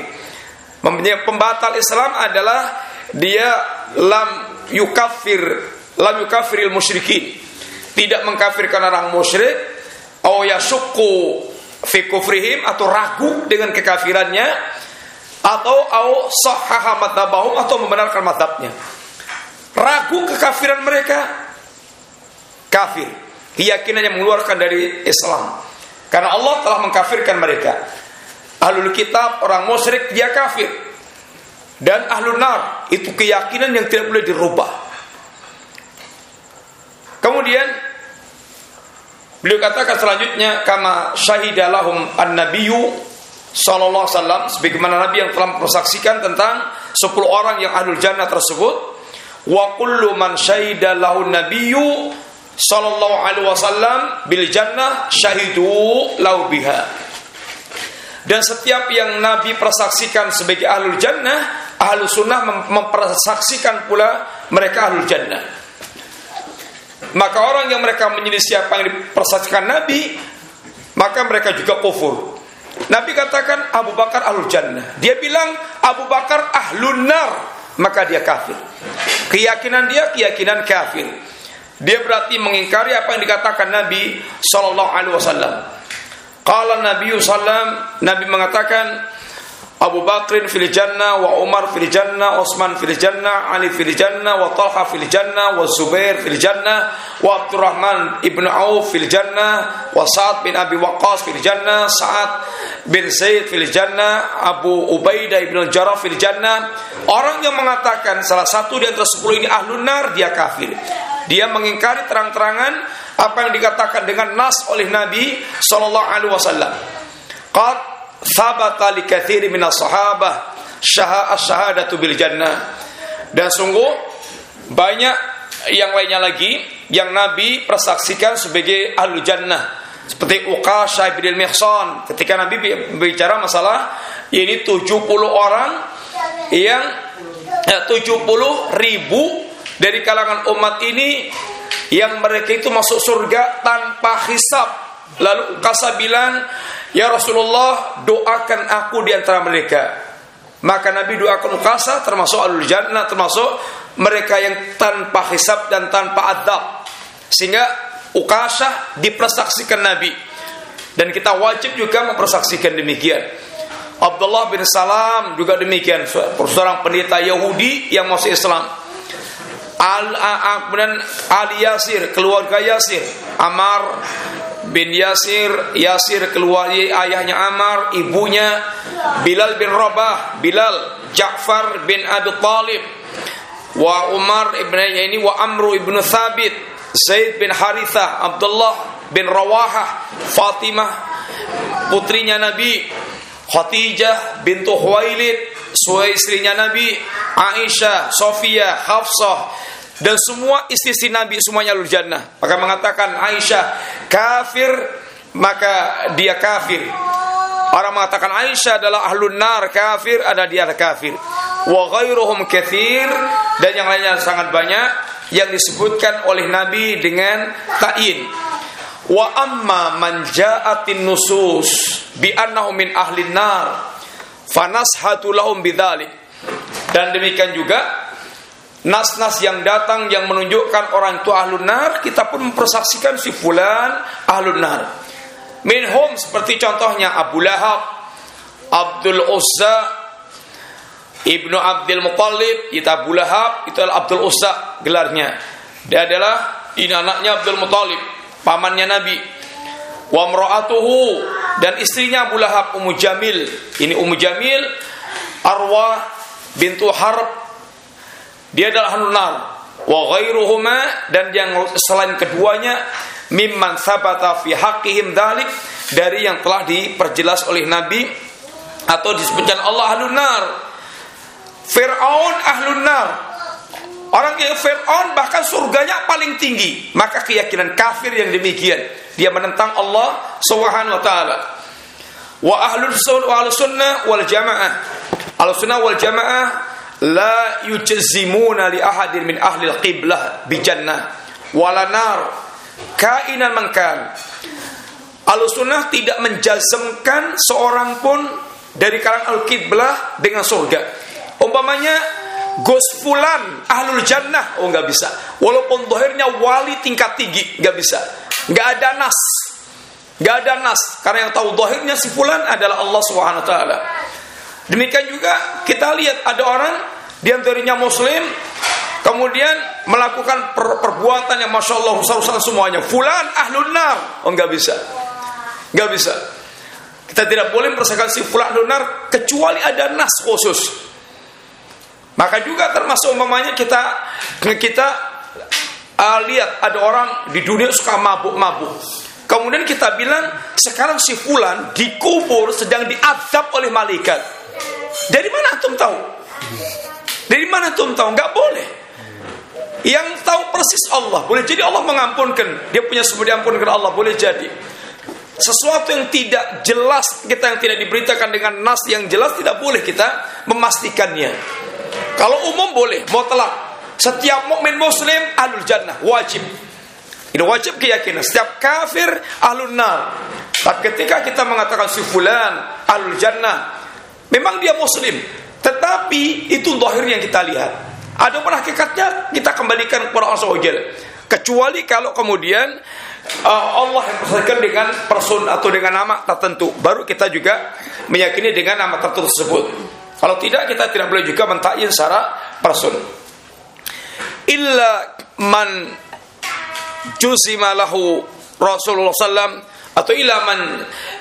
Pembatal Islam adalah dia lam yukafir lam yukafiril musyrikin. Tidak mengkafirkan orang musyrik. Atau yasukku fi kufrihim atau ragu dengan kekafirannya atau au sahaha madhabahum atau membenarkan madhabnya. Ragu kekafiran mereka kafir. Keyakinan yang mengeluarkan dari Islam. Karena Allah telah mengkafirkan mereka. Ahlul kitab orang musyrik dia kafir. Dan ahlul nar itu keyakinan yang tidak boleh dirubah. Kemudian beliau katakan selanjutnya kama syahidalahum an-nabiyyu sallallahu alaihi wasallam sebagaimana nabi yang telah mempersaksikan tentang 10 orang yang ahlul jannah tersebut wa kullu man syahida lahu nabiyyu sallallahu alaihi wasallam bil jannah syahidu lau biha dan setiap yang Nabi persaksikan sebagai ahlul jannah ahlu sunnah mempersaksikan pula mereka ahlul jannah. Maka orang yang mereka menyelisih apa yang dipersaksikan Nabi, maka mereka juga kufur. Nabi katakan Abu Bakar ahlul jannah. Dia bilang Abu Bakar ahlun nar, maka dia kafir. Keyakinan dia keyakinan kafir. Dia berarti mengingkari apa yang dikatakan Nabi Shallallahu Alaihi Wasallam. Kalau Nabi Sallam Nabi mengatakan Abu Bakrin fil jannah wa Umar fil jannah Utsman fil jannah Ali fil jannah wa Talha fil jannah wa Zubair fil jannah wa Abdurrahman ibn Auf fil jannah wa Sa'ad bin Abi Waqqas fil jannah Sa'ad bin Zaid fil jannah Abu Ubaidah ibn Jarrah fil jannah. Orang yang mengatakan salah satu di antara sepuluh ini ahlun nar dia kafir. Dia mengingkari terang-terangan apa yang dikatakan dengan nas oleh Nabi sallallahu alaihi wasallam. Qad thabata li katsiri minas sahabah syahadatu bil jannah. Dan sungguh banyak yang lainnya lagi yang Nabi persaksikan sebagai ahlu jannah. Seperti Uqasha bin Mihsan ketika Nabi bicara masalah ini 70 orang yang ya, 70 ribu dari kalangan umat ini yang mereka itu masuk surga tanpa hisab. Lalu Uqasha bilang Ya Rasulullah, doakan aku di antara mereka. Maka Nabi doakan Ukasa termasuk alul jannah termasuk mereka yang tanpa hisab dan tanpa adab. Sehingga Ukasa dipersaksikan Nabi. Dan kita wajib juga mempersaksikan demikian. Abdullah bin Salam juga demikian seorang pendeta Yahudi yang masuk Islam. Al kemudian Ali Yasir, keluarga Yasir, Amar bin Yasir, Yasir keluarga ayahnya Amar, ibunya Bilal bin Rabah, Bilal, Ja'far bin Abi Talib, wa Umar ibn ini wa Amru ibn Thabit, Zaid bin Haritha, Abdullah bin Rawahah, Fatimah putrinya Nabi, Khadijah bintu Huwailid, Suai istrinya Nabi, Aisyah, Sofia, Hafsah, dan semua istri-istri Nabi semuanya lur jannah. Maka mengatakan Aisyah kafir, maka dia kafir. Orang mengatakan Aisyah adalah ahlun nar kafir, ada dia kafir. Wa ghairuhum kathir dan yang lainnya sangat banyak yang disebutkan oleh Nabi dengan ta'in. Wa amma man ja'atin nusus bi annahu min ahlin nar fanashatu lahum bidzalik. Dan demikian juga nas-nas yang datang yang menunjukkan orang itu ahlun nar, kita pun mempersaksikan si fulan ahlun nar. Minhum seperti contohnya Abu Lahab, Abdul Uzza, Ibnu Abdul Muttalib, itu Abu Lahab, itu adalah Abdul Uzza gelarnya. Dia adalah ini anaknya Abdul Muttalib, pamannya Nabi. Wa mra'atuhu dan istrinya Abu Lahab Ummu Jamil. Ini Ummu Jamil Arwah bintu Harb. Dia adalah hanunar. Wa ghairuhuma dan yang selain keduanya mimman sabata fi haqqihim dalik dari yang telah diperjelas oleh Nabi atau disebutkan Allah ahlun nar. Fir'aun ahlun nar. Orang yang Fir'aun bahkan surganya paling tinggi. Maka keyakinan kafir yang demikian. Dia menentang Allah Subhanahu wa taala. Wa ahlul sunnah wal jamaah. Al sunnah wal jamaah la yujzimuna li ahadin min ahli al-qiblah bi jannah wala nar kainan mengkan. Al-Sunnah tidak menjazmkan seorang pun dari kalangan al-kiblah dengan surga. Umpamanya Gus Fulan ahlul jannah, oh nggak bisa. Walaupun dohirnya wali tingkat tinggi, nggak bisa. Nggak ada nas, nggak ada nas. Karena yang tahu dohirnya si Fulan adalah Allah Taala. Demikian juga kita lihat ada orang di antaranya Muslim Kemudian melakukan per perbuatan yang masya Allah usah-usah semuanya. Fulan ahlun nar. Oh nggak bisa, nggak bisa. Kita tidak boleh merasakan si fulan nar kecuali ada nas khusus. Maka juga termasuk umpamanya kita kita uh, lihat ada orang di dunia suka mabuk-mabuk. Kemudian kita bilang sekarang si fulan dikubur sedang diadab oleh malaikat. Dari mana antum tahu? Dari mana antum tahu? Nggak boleh. Yang tahu persis Allah. Boleh jadi Allah mengampunkan. Dia punya sumber diampunkan Allah. Boleh jadi. Sesuatu yang tidak jelas kita yang tidak diberitakan dengan nas yang jelas tidak boleh kita memastikannya. Kalau umum boleh, mutlak. Setiap mukmin muslim ahlul jannah wajib. Ini wajib keyakinan. Setiap kafir ahlul nar. Tapi ketika kita mengatakan si fulan ahlul jannah, memang dia muslim, tetapi itu zahir yang kita lihat. Ada pun hakikatnya kita kembalikan kepada Allah SWT. Kecuali kalau kemudian uh, Allah yang persatukan dengan person atau dengan nama tertentu, baru kita juga meyakini dengan nama tertentu tersebut. Kalau tidak kita tidak boleh juga mentakin secara person. Illa man jusima Rasulullah sallam atau illa man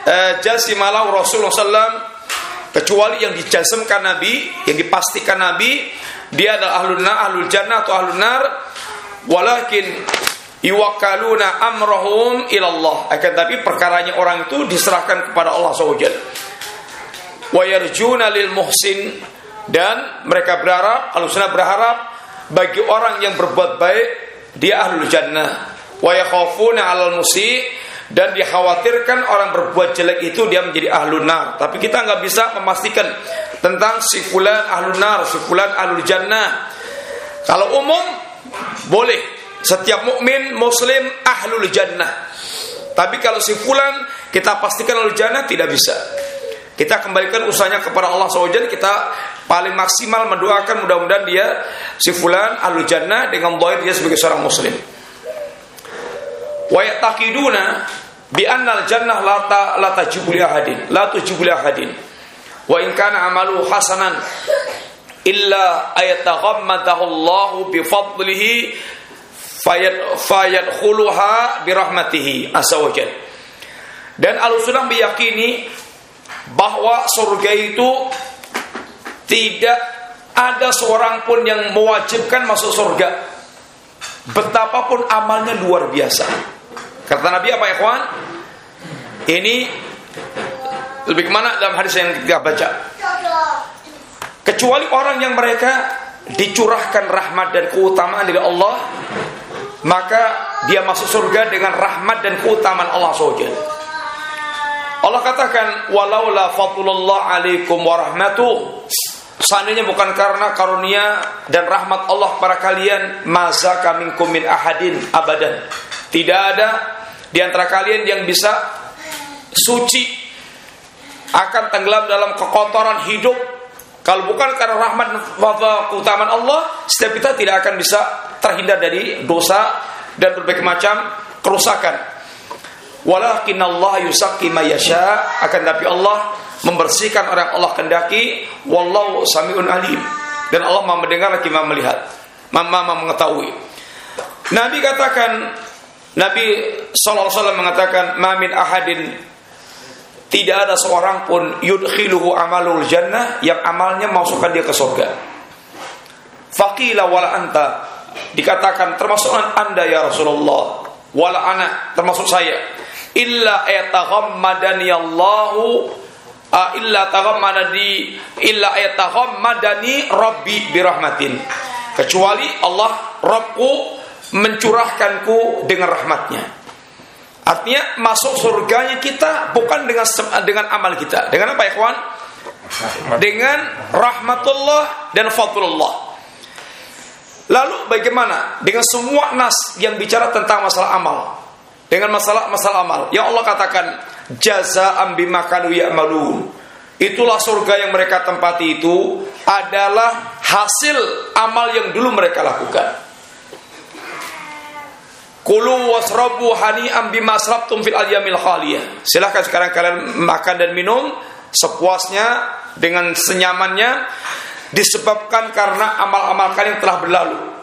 uh, jasima Rasulullah sallam kecuali yang dijasemkan Nabi, yang dipastikan Nabi dia adalah ahlul nar, ahlul jannah atau ahlul nar walakin yuwakkaluna amrahum ilallah akan tapi perkaranya orang itu diserahkan kepada Allah SWT wa yarjuna lil muhsin dan mereka berharap ahlul sunnah berharap bagi orang yang berbuat baik dia ahlul jannah wa yakhafuna alal musi dan dikhawatirkan orang berbuat jelek itu dia menjadi ahlun nar. Tapi kita nggak bisa memastikan tentang si fulan ahlun nar, si fulan ahlul jannah. Kalau umum boleh setiap mukmin muslim ahlul jannah. Tapi kalau si fulan kita pastikan ahlul jannah tidak bisa. Kita kembalikan usahanya kepada Allah SWT Kita paling maksimal mendoakan mudah-mudahan dia Si fulan ahlul jannah dengan doa dia sebagai seorang muslim. Wa yaqtaqiduna bi anna al jannah la ta la tajibu li ahadin la ahadin. Wa in kana amalu hasanan illa ayataghammadahu Allah bi fadlihi fayad fayadkhuluha bi rahmatihi asawajal dan al-sunnah meyakini bahwa surga itu tidak ada seorang pun yang mewajibkan masuk surga betapapun amalnya luar biasa Kata Nabi apa ya kawan? Ini lebih ke mana dalam hadis yang kita baca? kecuali orang yang mereka dicurahkan rahmat dan keutamaan dari Allah maka dia masuk surga dengan rahmat dan keutamaan Allah SWT Allah katakan walaula fadlullah alaikum warahmatuh Seandainya bukan karena karunia dan rahmat Allah para kalian, masa kami kumin ahadin abadan. Tidak ada di antara kalian yang bisa suci akan tenggelam dalam kekotoran hidup. Kalau bukan karena rahmat keutamaan Allah, setiap kita tidak akan bisa terhindar dari dosa dan berbagai macam kerusakan. Walakin Allah yusakki yasha. Akan tapi Allah membersihkan orang Allah kendaki wallahu samiun alim. Dan Allah Maha mendengar lagi Maha melihat. Maha mengetahui. Nabi katakan Nabi sallallahu alaihi wasallam mengatakan mamin ahadin. Tidak ada seorang pun yudkhiluhu amalul jannah yang amalnya masukkan dia ke surga. Faqila wala anta. Dikatakan termasuk anda ya Rasulullah. Wala ana termasuk saya illa ayataghammadani Allahu illa taghammadani illa ayataghammadani rabbi birahmatin. Kecuali Allah Rabbku mencurahkanku dengan rahmatnya. Artinya masuk surganya kita bukan dengan dengan amal kita. Dengan apa ya kawan dengan rahmatullah dan fadlullah. Lalu bagaimana dengan semua nas yang bicara tentang masalah amal? Dengan masalah masalah amal. Yang Allah katakan jazaa'an bima kanu ya'malun. Itulah surga yang mereka tempati itu adalah hasil amal yang dulu mereka lakukan. Kulu wasrabu hani'an bima asrabtum fil ayyamil khaliyah. Silahkan sekarang kalian makan dan minum sepuasnya dengan senyamannya disebabkan karena amal-amal kalian telah berlalu.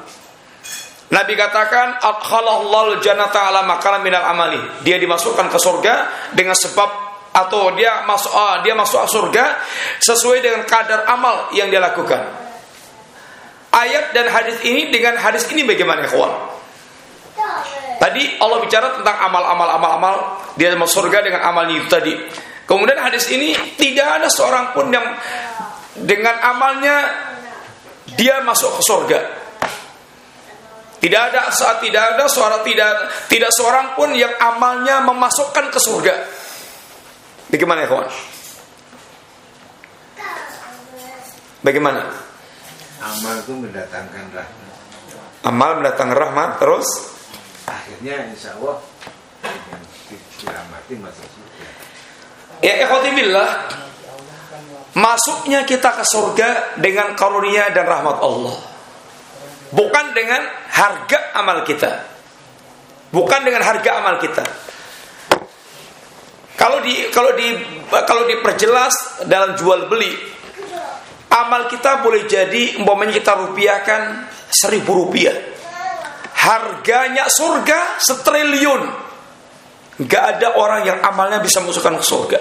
Nabi katakan adkhalallahul jannata ala makanan minal amali. Dia dimasukkan ke surga dengan sebab atau dia masuk uh, dia masuk surga sesuai dengan kadar amal yang dia lakukan. Ayat dan hadis ini dengan hadis ini bagaimana kawan? Tadi Allah bicara tentang amal-amal amal-amal dia masuk surga dengan amal itu tadi. Kemudian hadis ini tidak ada seorang pun yang dengan amalnya dia masuk ke surga. Tidak ada saat tidak ada suara tidak tidak seorang pun yang amalnya memasukkan ke surga. Bagaimana ya kawan? Bagaimana? Amal itu mendatangkan rahmat. Amal mendatangkan rahmat terus akhirnya insya Allah dirahmati masuk surga. Ya ikhwatibillah Masuknya kita ke surga dengan karunia dan rahmat Allah. Bukan dengan harga amal kita. Bukan dengan harga amal kita. Kalau di kalau di kalau diperjelas dalam jual beli, amal kita boleh jadi umpamanya kita rupiahkan seribu rupiah. Harganya surga setriliun. Gak ada orang yang amalnya bisa masukkan ke surga.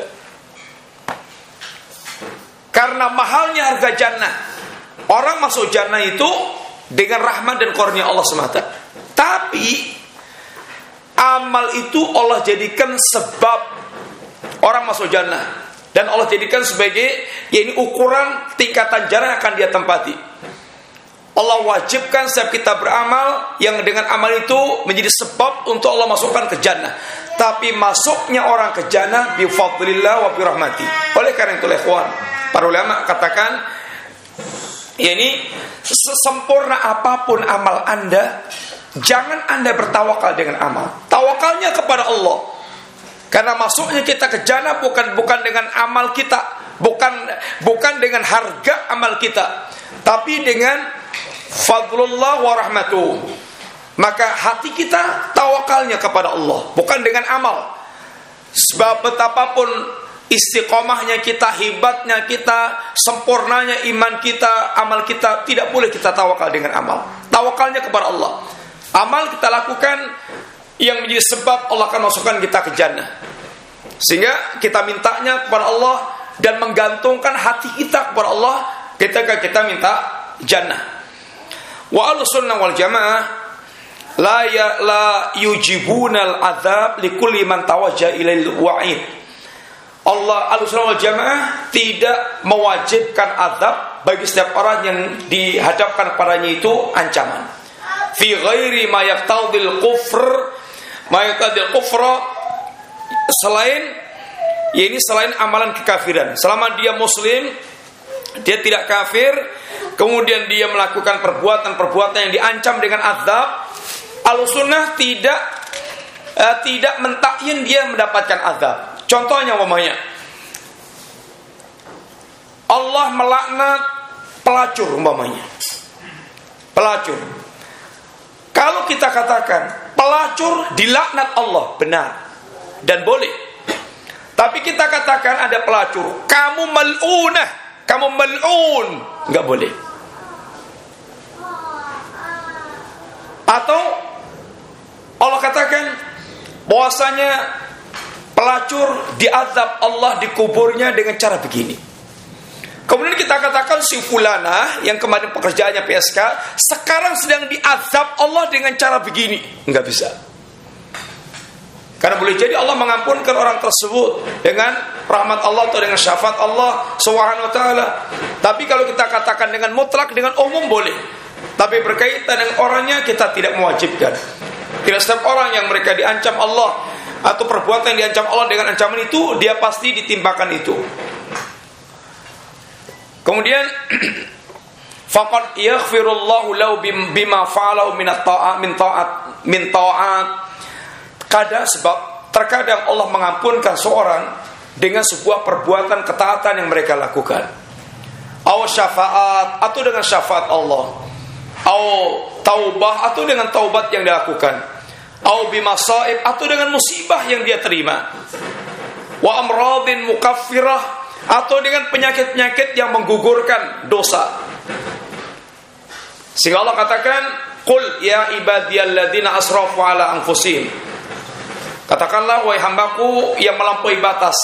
Karena mahalnya harga jannah. Orang masuk jannah itu dengan rahmat dan kurnia Allah semata. Tapi amal itu Allah jadikan sebab orang masuk jannah dan Allah jadikan sebagai ya ini ukuran tingkatan jannah akan dia tempati. Allah wajibkan setiap kita beramal yang dengan amal itu menjadi sebab untuk Allah masukkan ke jannah. Tapi masuknya orang ke jannah bi fadlillah wa bi rahmati. Oleh karena itu ikhwan, Para ulama katakan ya ini sesempurna apa pun amal Anda, jangan Anda bertawakal dengan amal. Tawakalnya kepada Allah. Karena masuknya kita ke jannah bukan bukan dengan amal kita, bukan bukan dengan harga amal kita, tapi dengan fadlullah wa rahmatuh. Maka hati kita tawakalnya kepada Allah, bukan dengan amal. Sebab betapapun istiqomahnya kita, hebatnya kita, sempurnanya iman kita, amal kita, tidak boleh kita tawakal dengan amal. Tawakalnya kepada Allah. Amal kita lakukan yang menjadi sebab Allah akan masukkan kita ke jannah. Sehingga kita mintanya kepada Allah dan menggantungkan hati kita kepada Allah ketika kita minta jannah. Wa sunnah wal jamaah la ya la yujibunal adzab likulli man tawajja ilail wa'id Allah al wal Jamaah tidak mewajibkan azab bagi setiap orang yang dihadapkan padanya itu ancaman. Fi ghairi ma yaqtadil kufr ma yaqtadil kufra selain ya ini selain amalan kekafiran. Selama dia muslim, dia tidak kafir, kemudian dia melakukan perbuatan-perbuatan yang diancam dengan azab, Al-Sunnah tidak uh, tidak mentakyin dia mendapatkan azab. Contohnya umpamanya Allah melaknat pelacur umpamanya. Pelacur. Kalau kita katakan pelacur dilaknat Allah, benar dan boleh. Tapi kita katakan ada pelacur, kamu mal'unah, kamu mal'un, nggak boleh. Atau Allah katakan bahwasanya pelacur diazab Allah di kuburnya dengan cara begini. Kemudian kita katakan si fulana yang kemarin pekerjaannya PSK sekarang sedang diazab Allah dengan cara begini. Enggak bisa. Karena boleh jadi Allah mengampunkan orang tersebut dengan rahmat Allah atau dengan syafaat Allah Subhanahu wa taala. Tapi kalau kita katakan dengan mutlak dengan umum boleh. Tapi berkaitan dengan orangnya kita tidak mewajibkan. Tidak setiap orang yang mereka diancam Allah atau perbuatan yang diancam Allah dengan ancaman itu dia pasti ditimbakan itu. Kemudian [CLEARS THROAT] faqad yaghfirullahu lahu bima fa'alahu min ta'at min ta'at min ta'at. Kadang sebab terkadang Allah mengampunkan seorang dengan sebuah perbuatan ketaatan yang mereka lakukan. Aw syafaat atau dengan syafaat Allah. Aw taubah atau dengan taubat yang dilakukan. Atau dengan musibah yang dia terima. Wa amradin mukaffirah atau dengan penyakit-penyakit yang menggugurkan dosa. Sehingga Allah katakan, "Qul ya ibadiyalladzina asrafu ala anfusihim." Katakanlah wahai hambaku yang melampaui batas.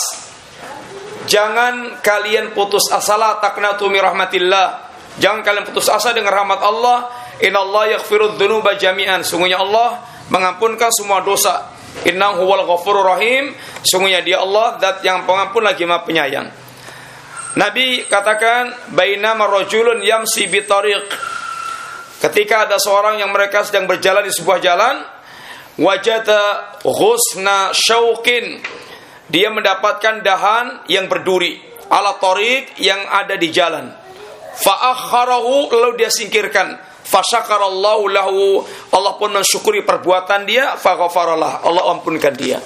Jangan kalian putus asa la taqnatu min rahmatillah. Jangan kalian putus asa dengan rahmat Allah. Innallaha yaghfiru dzunuba jami'an. Sungguhnya Allah mengampunkan semua dosa. Innahu huwal ghafurur rahim. Sungguhnya dia Allah zat yang pengampun lagi Maha penyayang. Nabi katakan baina marajulun yamsi bitariq. Ketika ada seorang yang mereka sedang berjalan di sebuah jalan, wajata ghusna syauqin. Dia mendapatkan dahan yang berduri ala tariq yang ada di jalan. Fa'akharahu lalu dia singkirkan. Fasyakarallahu lahu Allah pun mensyukuri perbuatan dia faghfaralah Allah ampunkan dia.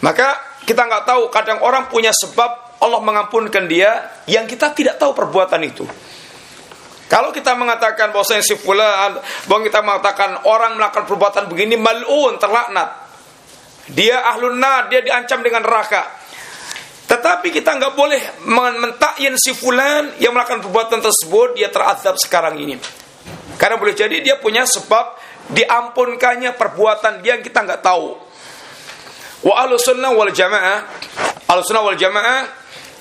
Maka kita nggak tahu kadang orang punya sebab Allah mengampunkan dia yang kita tidak tahu perbuatan itu. Kalau kita mengatakan bahwa si fulan, bahwa kita mengatakan orang melakukan perbuatan begini malun terlaknat. Dia ahlun nar, dia diancam dengan neraka. Tetapi kita nggak boleh mentakyin si fulan yang melakukan perbuatan tersebut dia terazab sekarang ini. Karena boleh jadi dia punya sebab diampunkannya perbuatan dia yang kita nggak tahu. Wa sunnah wal jamaah, sunnah wal jamaah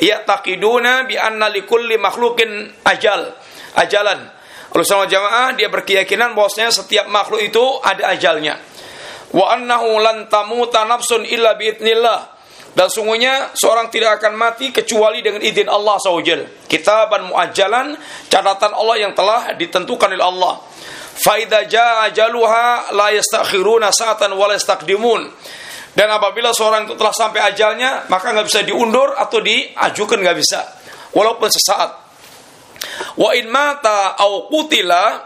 ya'taqiduna bi anna likulli makhluqin ajal ajalan. Rasulullah jamaah dia berkeyakinan bahwasanya setiap makhluk itu ada ajalnya. Wa annahu lan tamuta nafsun illa biidnillah dan sungguhnya seorang tidak akan mati kecuali dengan izin Allah SWT. Kitaban muajjalan, catatan Allah yang telah ditentukan oleh Allah. Faida jaa la yastakhiruna sa'atan wa la. Dan apabila seorang itu telah sampai ajalnya, maka nggak bisa diundur atau diajukan nggak bisa, walaupun sesaat. Wa in mata au qutila,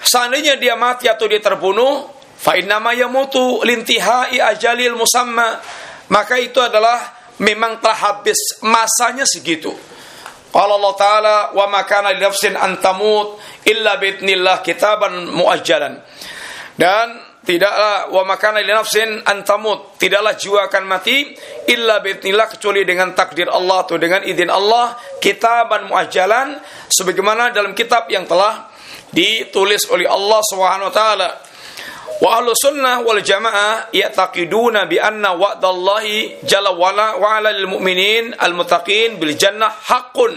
seandainya dia mati atau dia terbunuh, fa innama yamutu lintihai ajalil musamma, maka itu adalah memang telah habis masanya segitu. Qala Allah Ta'ala wa ma kana li nafsin an tamut illa bi kitaban muajjalan. Dan tidaklah wa makana li nafsin antamut tidaklah jiwa akan mati illa biidznillah kecuali dengan takdir Allah atau dengan izin Allah kitaban muajjalan sebagaimana dalam kitab yang telah ditulis oleh Allah Subhanahu wa taala wa ahlu sunnah wal jamaah ya'taqiduna bi anna wa'dallahi jalla wala wa ala lil mu'minin al muttaqin bil jannah haqqun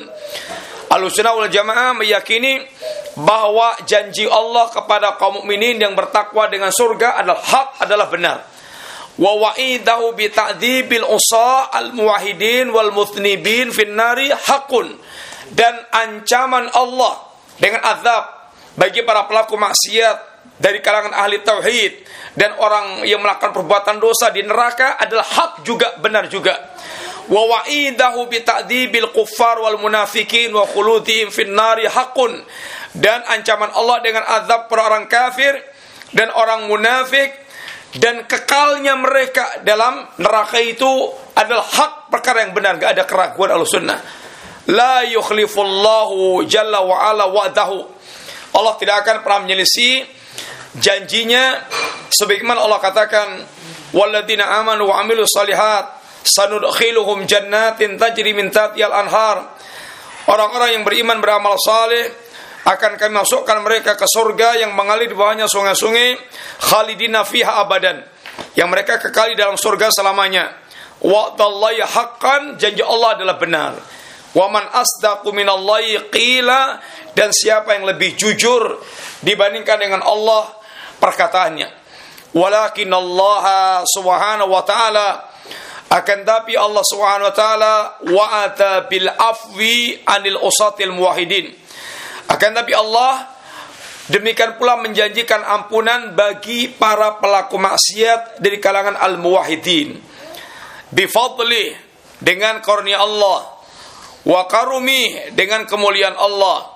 Ahlussunnah wal Jamaah meyakini bahwa janji Allah kepada kaum mukminin yang bertakwa dengan surga adalah hak adalah benar. wa wa'idahu bi ta'dibil usa al muwahhidin wal muthnibin finnari hakun dan ancaman Allah dengan azab bagi para pelaku maksiat dari kalangan ahli tauhid dan orang yang melakukan perbuatan dosa di neraka adalah hak juga benar juga. Wa wa'idahu bi ta'dibil kuffar wal munafikin wa khuludihim finnari hakun dan ancaman Allah dengan azab para orang kafir dan orang munafik dan kekalnya mereka dalam neraka itu adalah hak perkara yang benar. Gak ada keraguan al sunnah. La yukhlifullahu jalla wa ala wa'dahu. Allah tidak akan pernah menyelisi janjinya sebagaimana Allah katakan walladzina amanu wa amilu salihat sanudkhiluhum jannatin tajri min tahtihal anhar. Orang-orang yang beriman beramal saleh akan kami masukkan mereka ke surga yang mengalir di bawahnya sungai-sungai khalidina fiha abadan. Yang mereka kekal di dalam surga selamanya. Wa'dallahi haqqan janji Allah adalah benar. Wa man asdaqu minallahi qila dan siapa yang lebih jujur dibandingkan dengan Allah perkataannya. Walakin Allah subhanahu wa ta'ala akan tapi Allah subhanahu wa ta'ala wa'ata bil afwi anil usatil muwahidin. Akan tapi Allah demikian pula menjanjikan ampunan bagi para pelaku maksiat dari kalangan al-muwahhidin. Bifadli dengan karunia Allah. Wa karumi dengan kemuliaan Allah.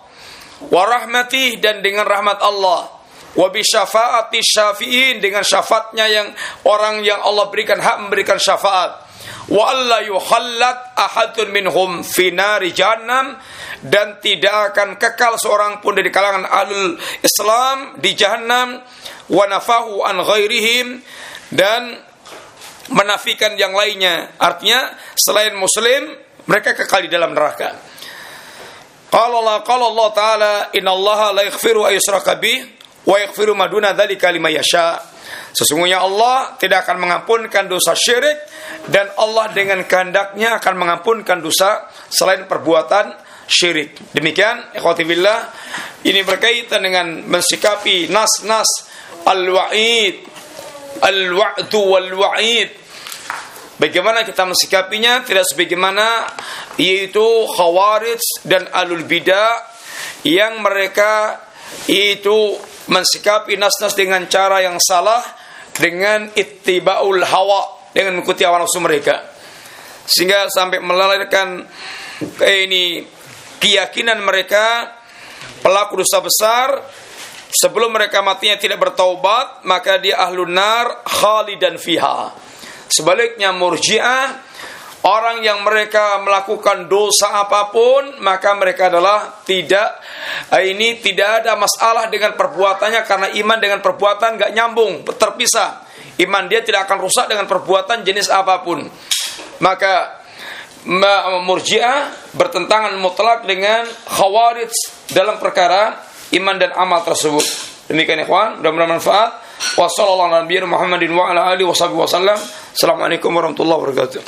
Wa rahmati dan dengan rahmat Allah wa bi syafaati syafi'in dengan syafaatnya yang orang yang Allah berikan hak memberikan syafaat. Wa alla yuhallat ahadun minhum fi nari jahannam dan tidak akan kekal seorang pun dari kalangan ahlul Islam di jahannam. Wa nafahu an ghairihim dan menafikan yang lainnya. Artinya selain muslim mereka kekal di dalam neraka. Qala Allah qala Allah taala innallaha la yaghfiru ayyushraka wa yaghfiru maduna dzalika liman yasha. Sesungguhnya Allah tidak akan mengampunkan dosa syirik dan Allah dengan kehendaknya akan mengampunkan dosa selain perbuatan syirik. Demikian ikhwati billah ini berkaitan dengan mensikapi nas-nas al-wa'id. Al-wa'du wal-wa'id. Bagaimana kita mensikapinya? Tidak sebagaimana yaitu khawarij dan alul bidah yang mereka itu mensikapi nas-nas dengan cara yang salah dengan ittibaul hawa dengan mengikuti hawa nafsu mereka. Sehingga sampai melahirkan eh, ini keyakinan mereka pelaku dosa besar sebelum mereka matinya tidak bertaubat maka dia ahlun nar khalidan fiha. Sebaliknya murji'ah Orang yang mereka melakukan dosa apa pun, maka mereka adalah tidak eh, ini tidak ada masalah dengan perbuatannya karena iman dengan perbuatan nggak nyambung, terpisah. Iman dia tidak akan rusak dengan perbuatan jenis apa pun. Maka Murji'ah bertentangan mutlak dengan Khawarij dalam perkara iman dan amal tersebut. Demikian ikhwan, mudah-mudahan manfaat. Wassalamualaikum. Assalamualaikum warahmatullahi wabarakatuh.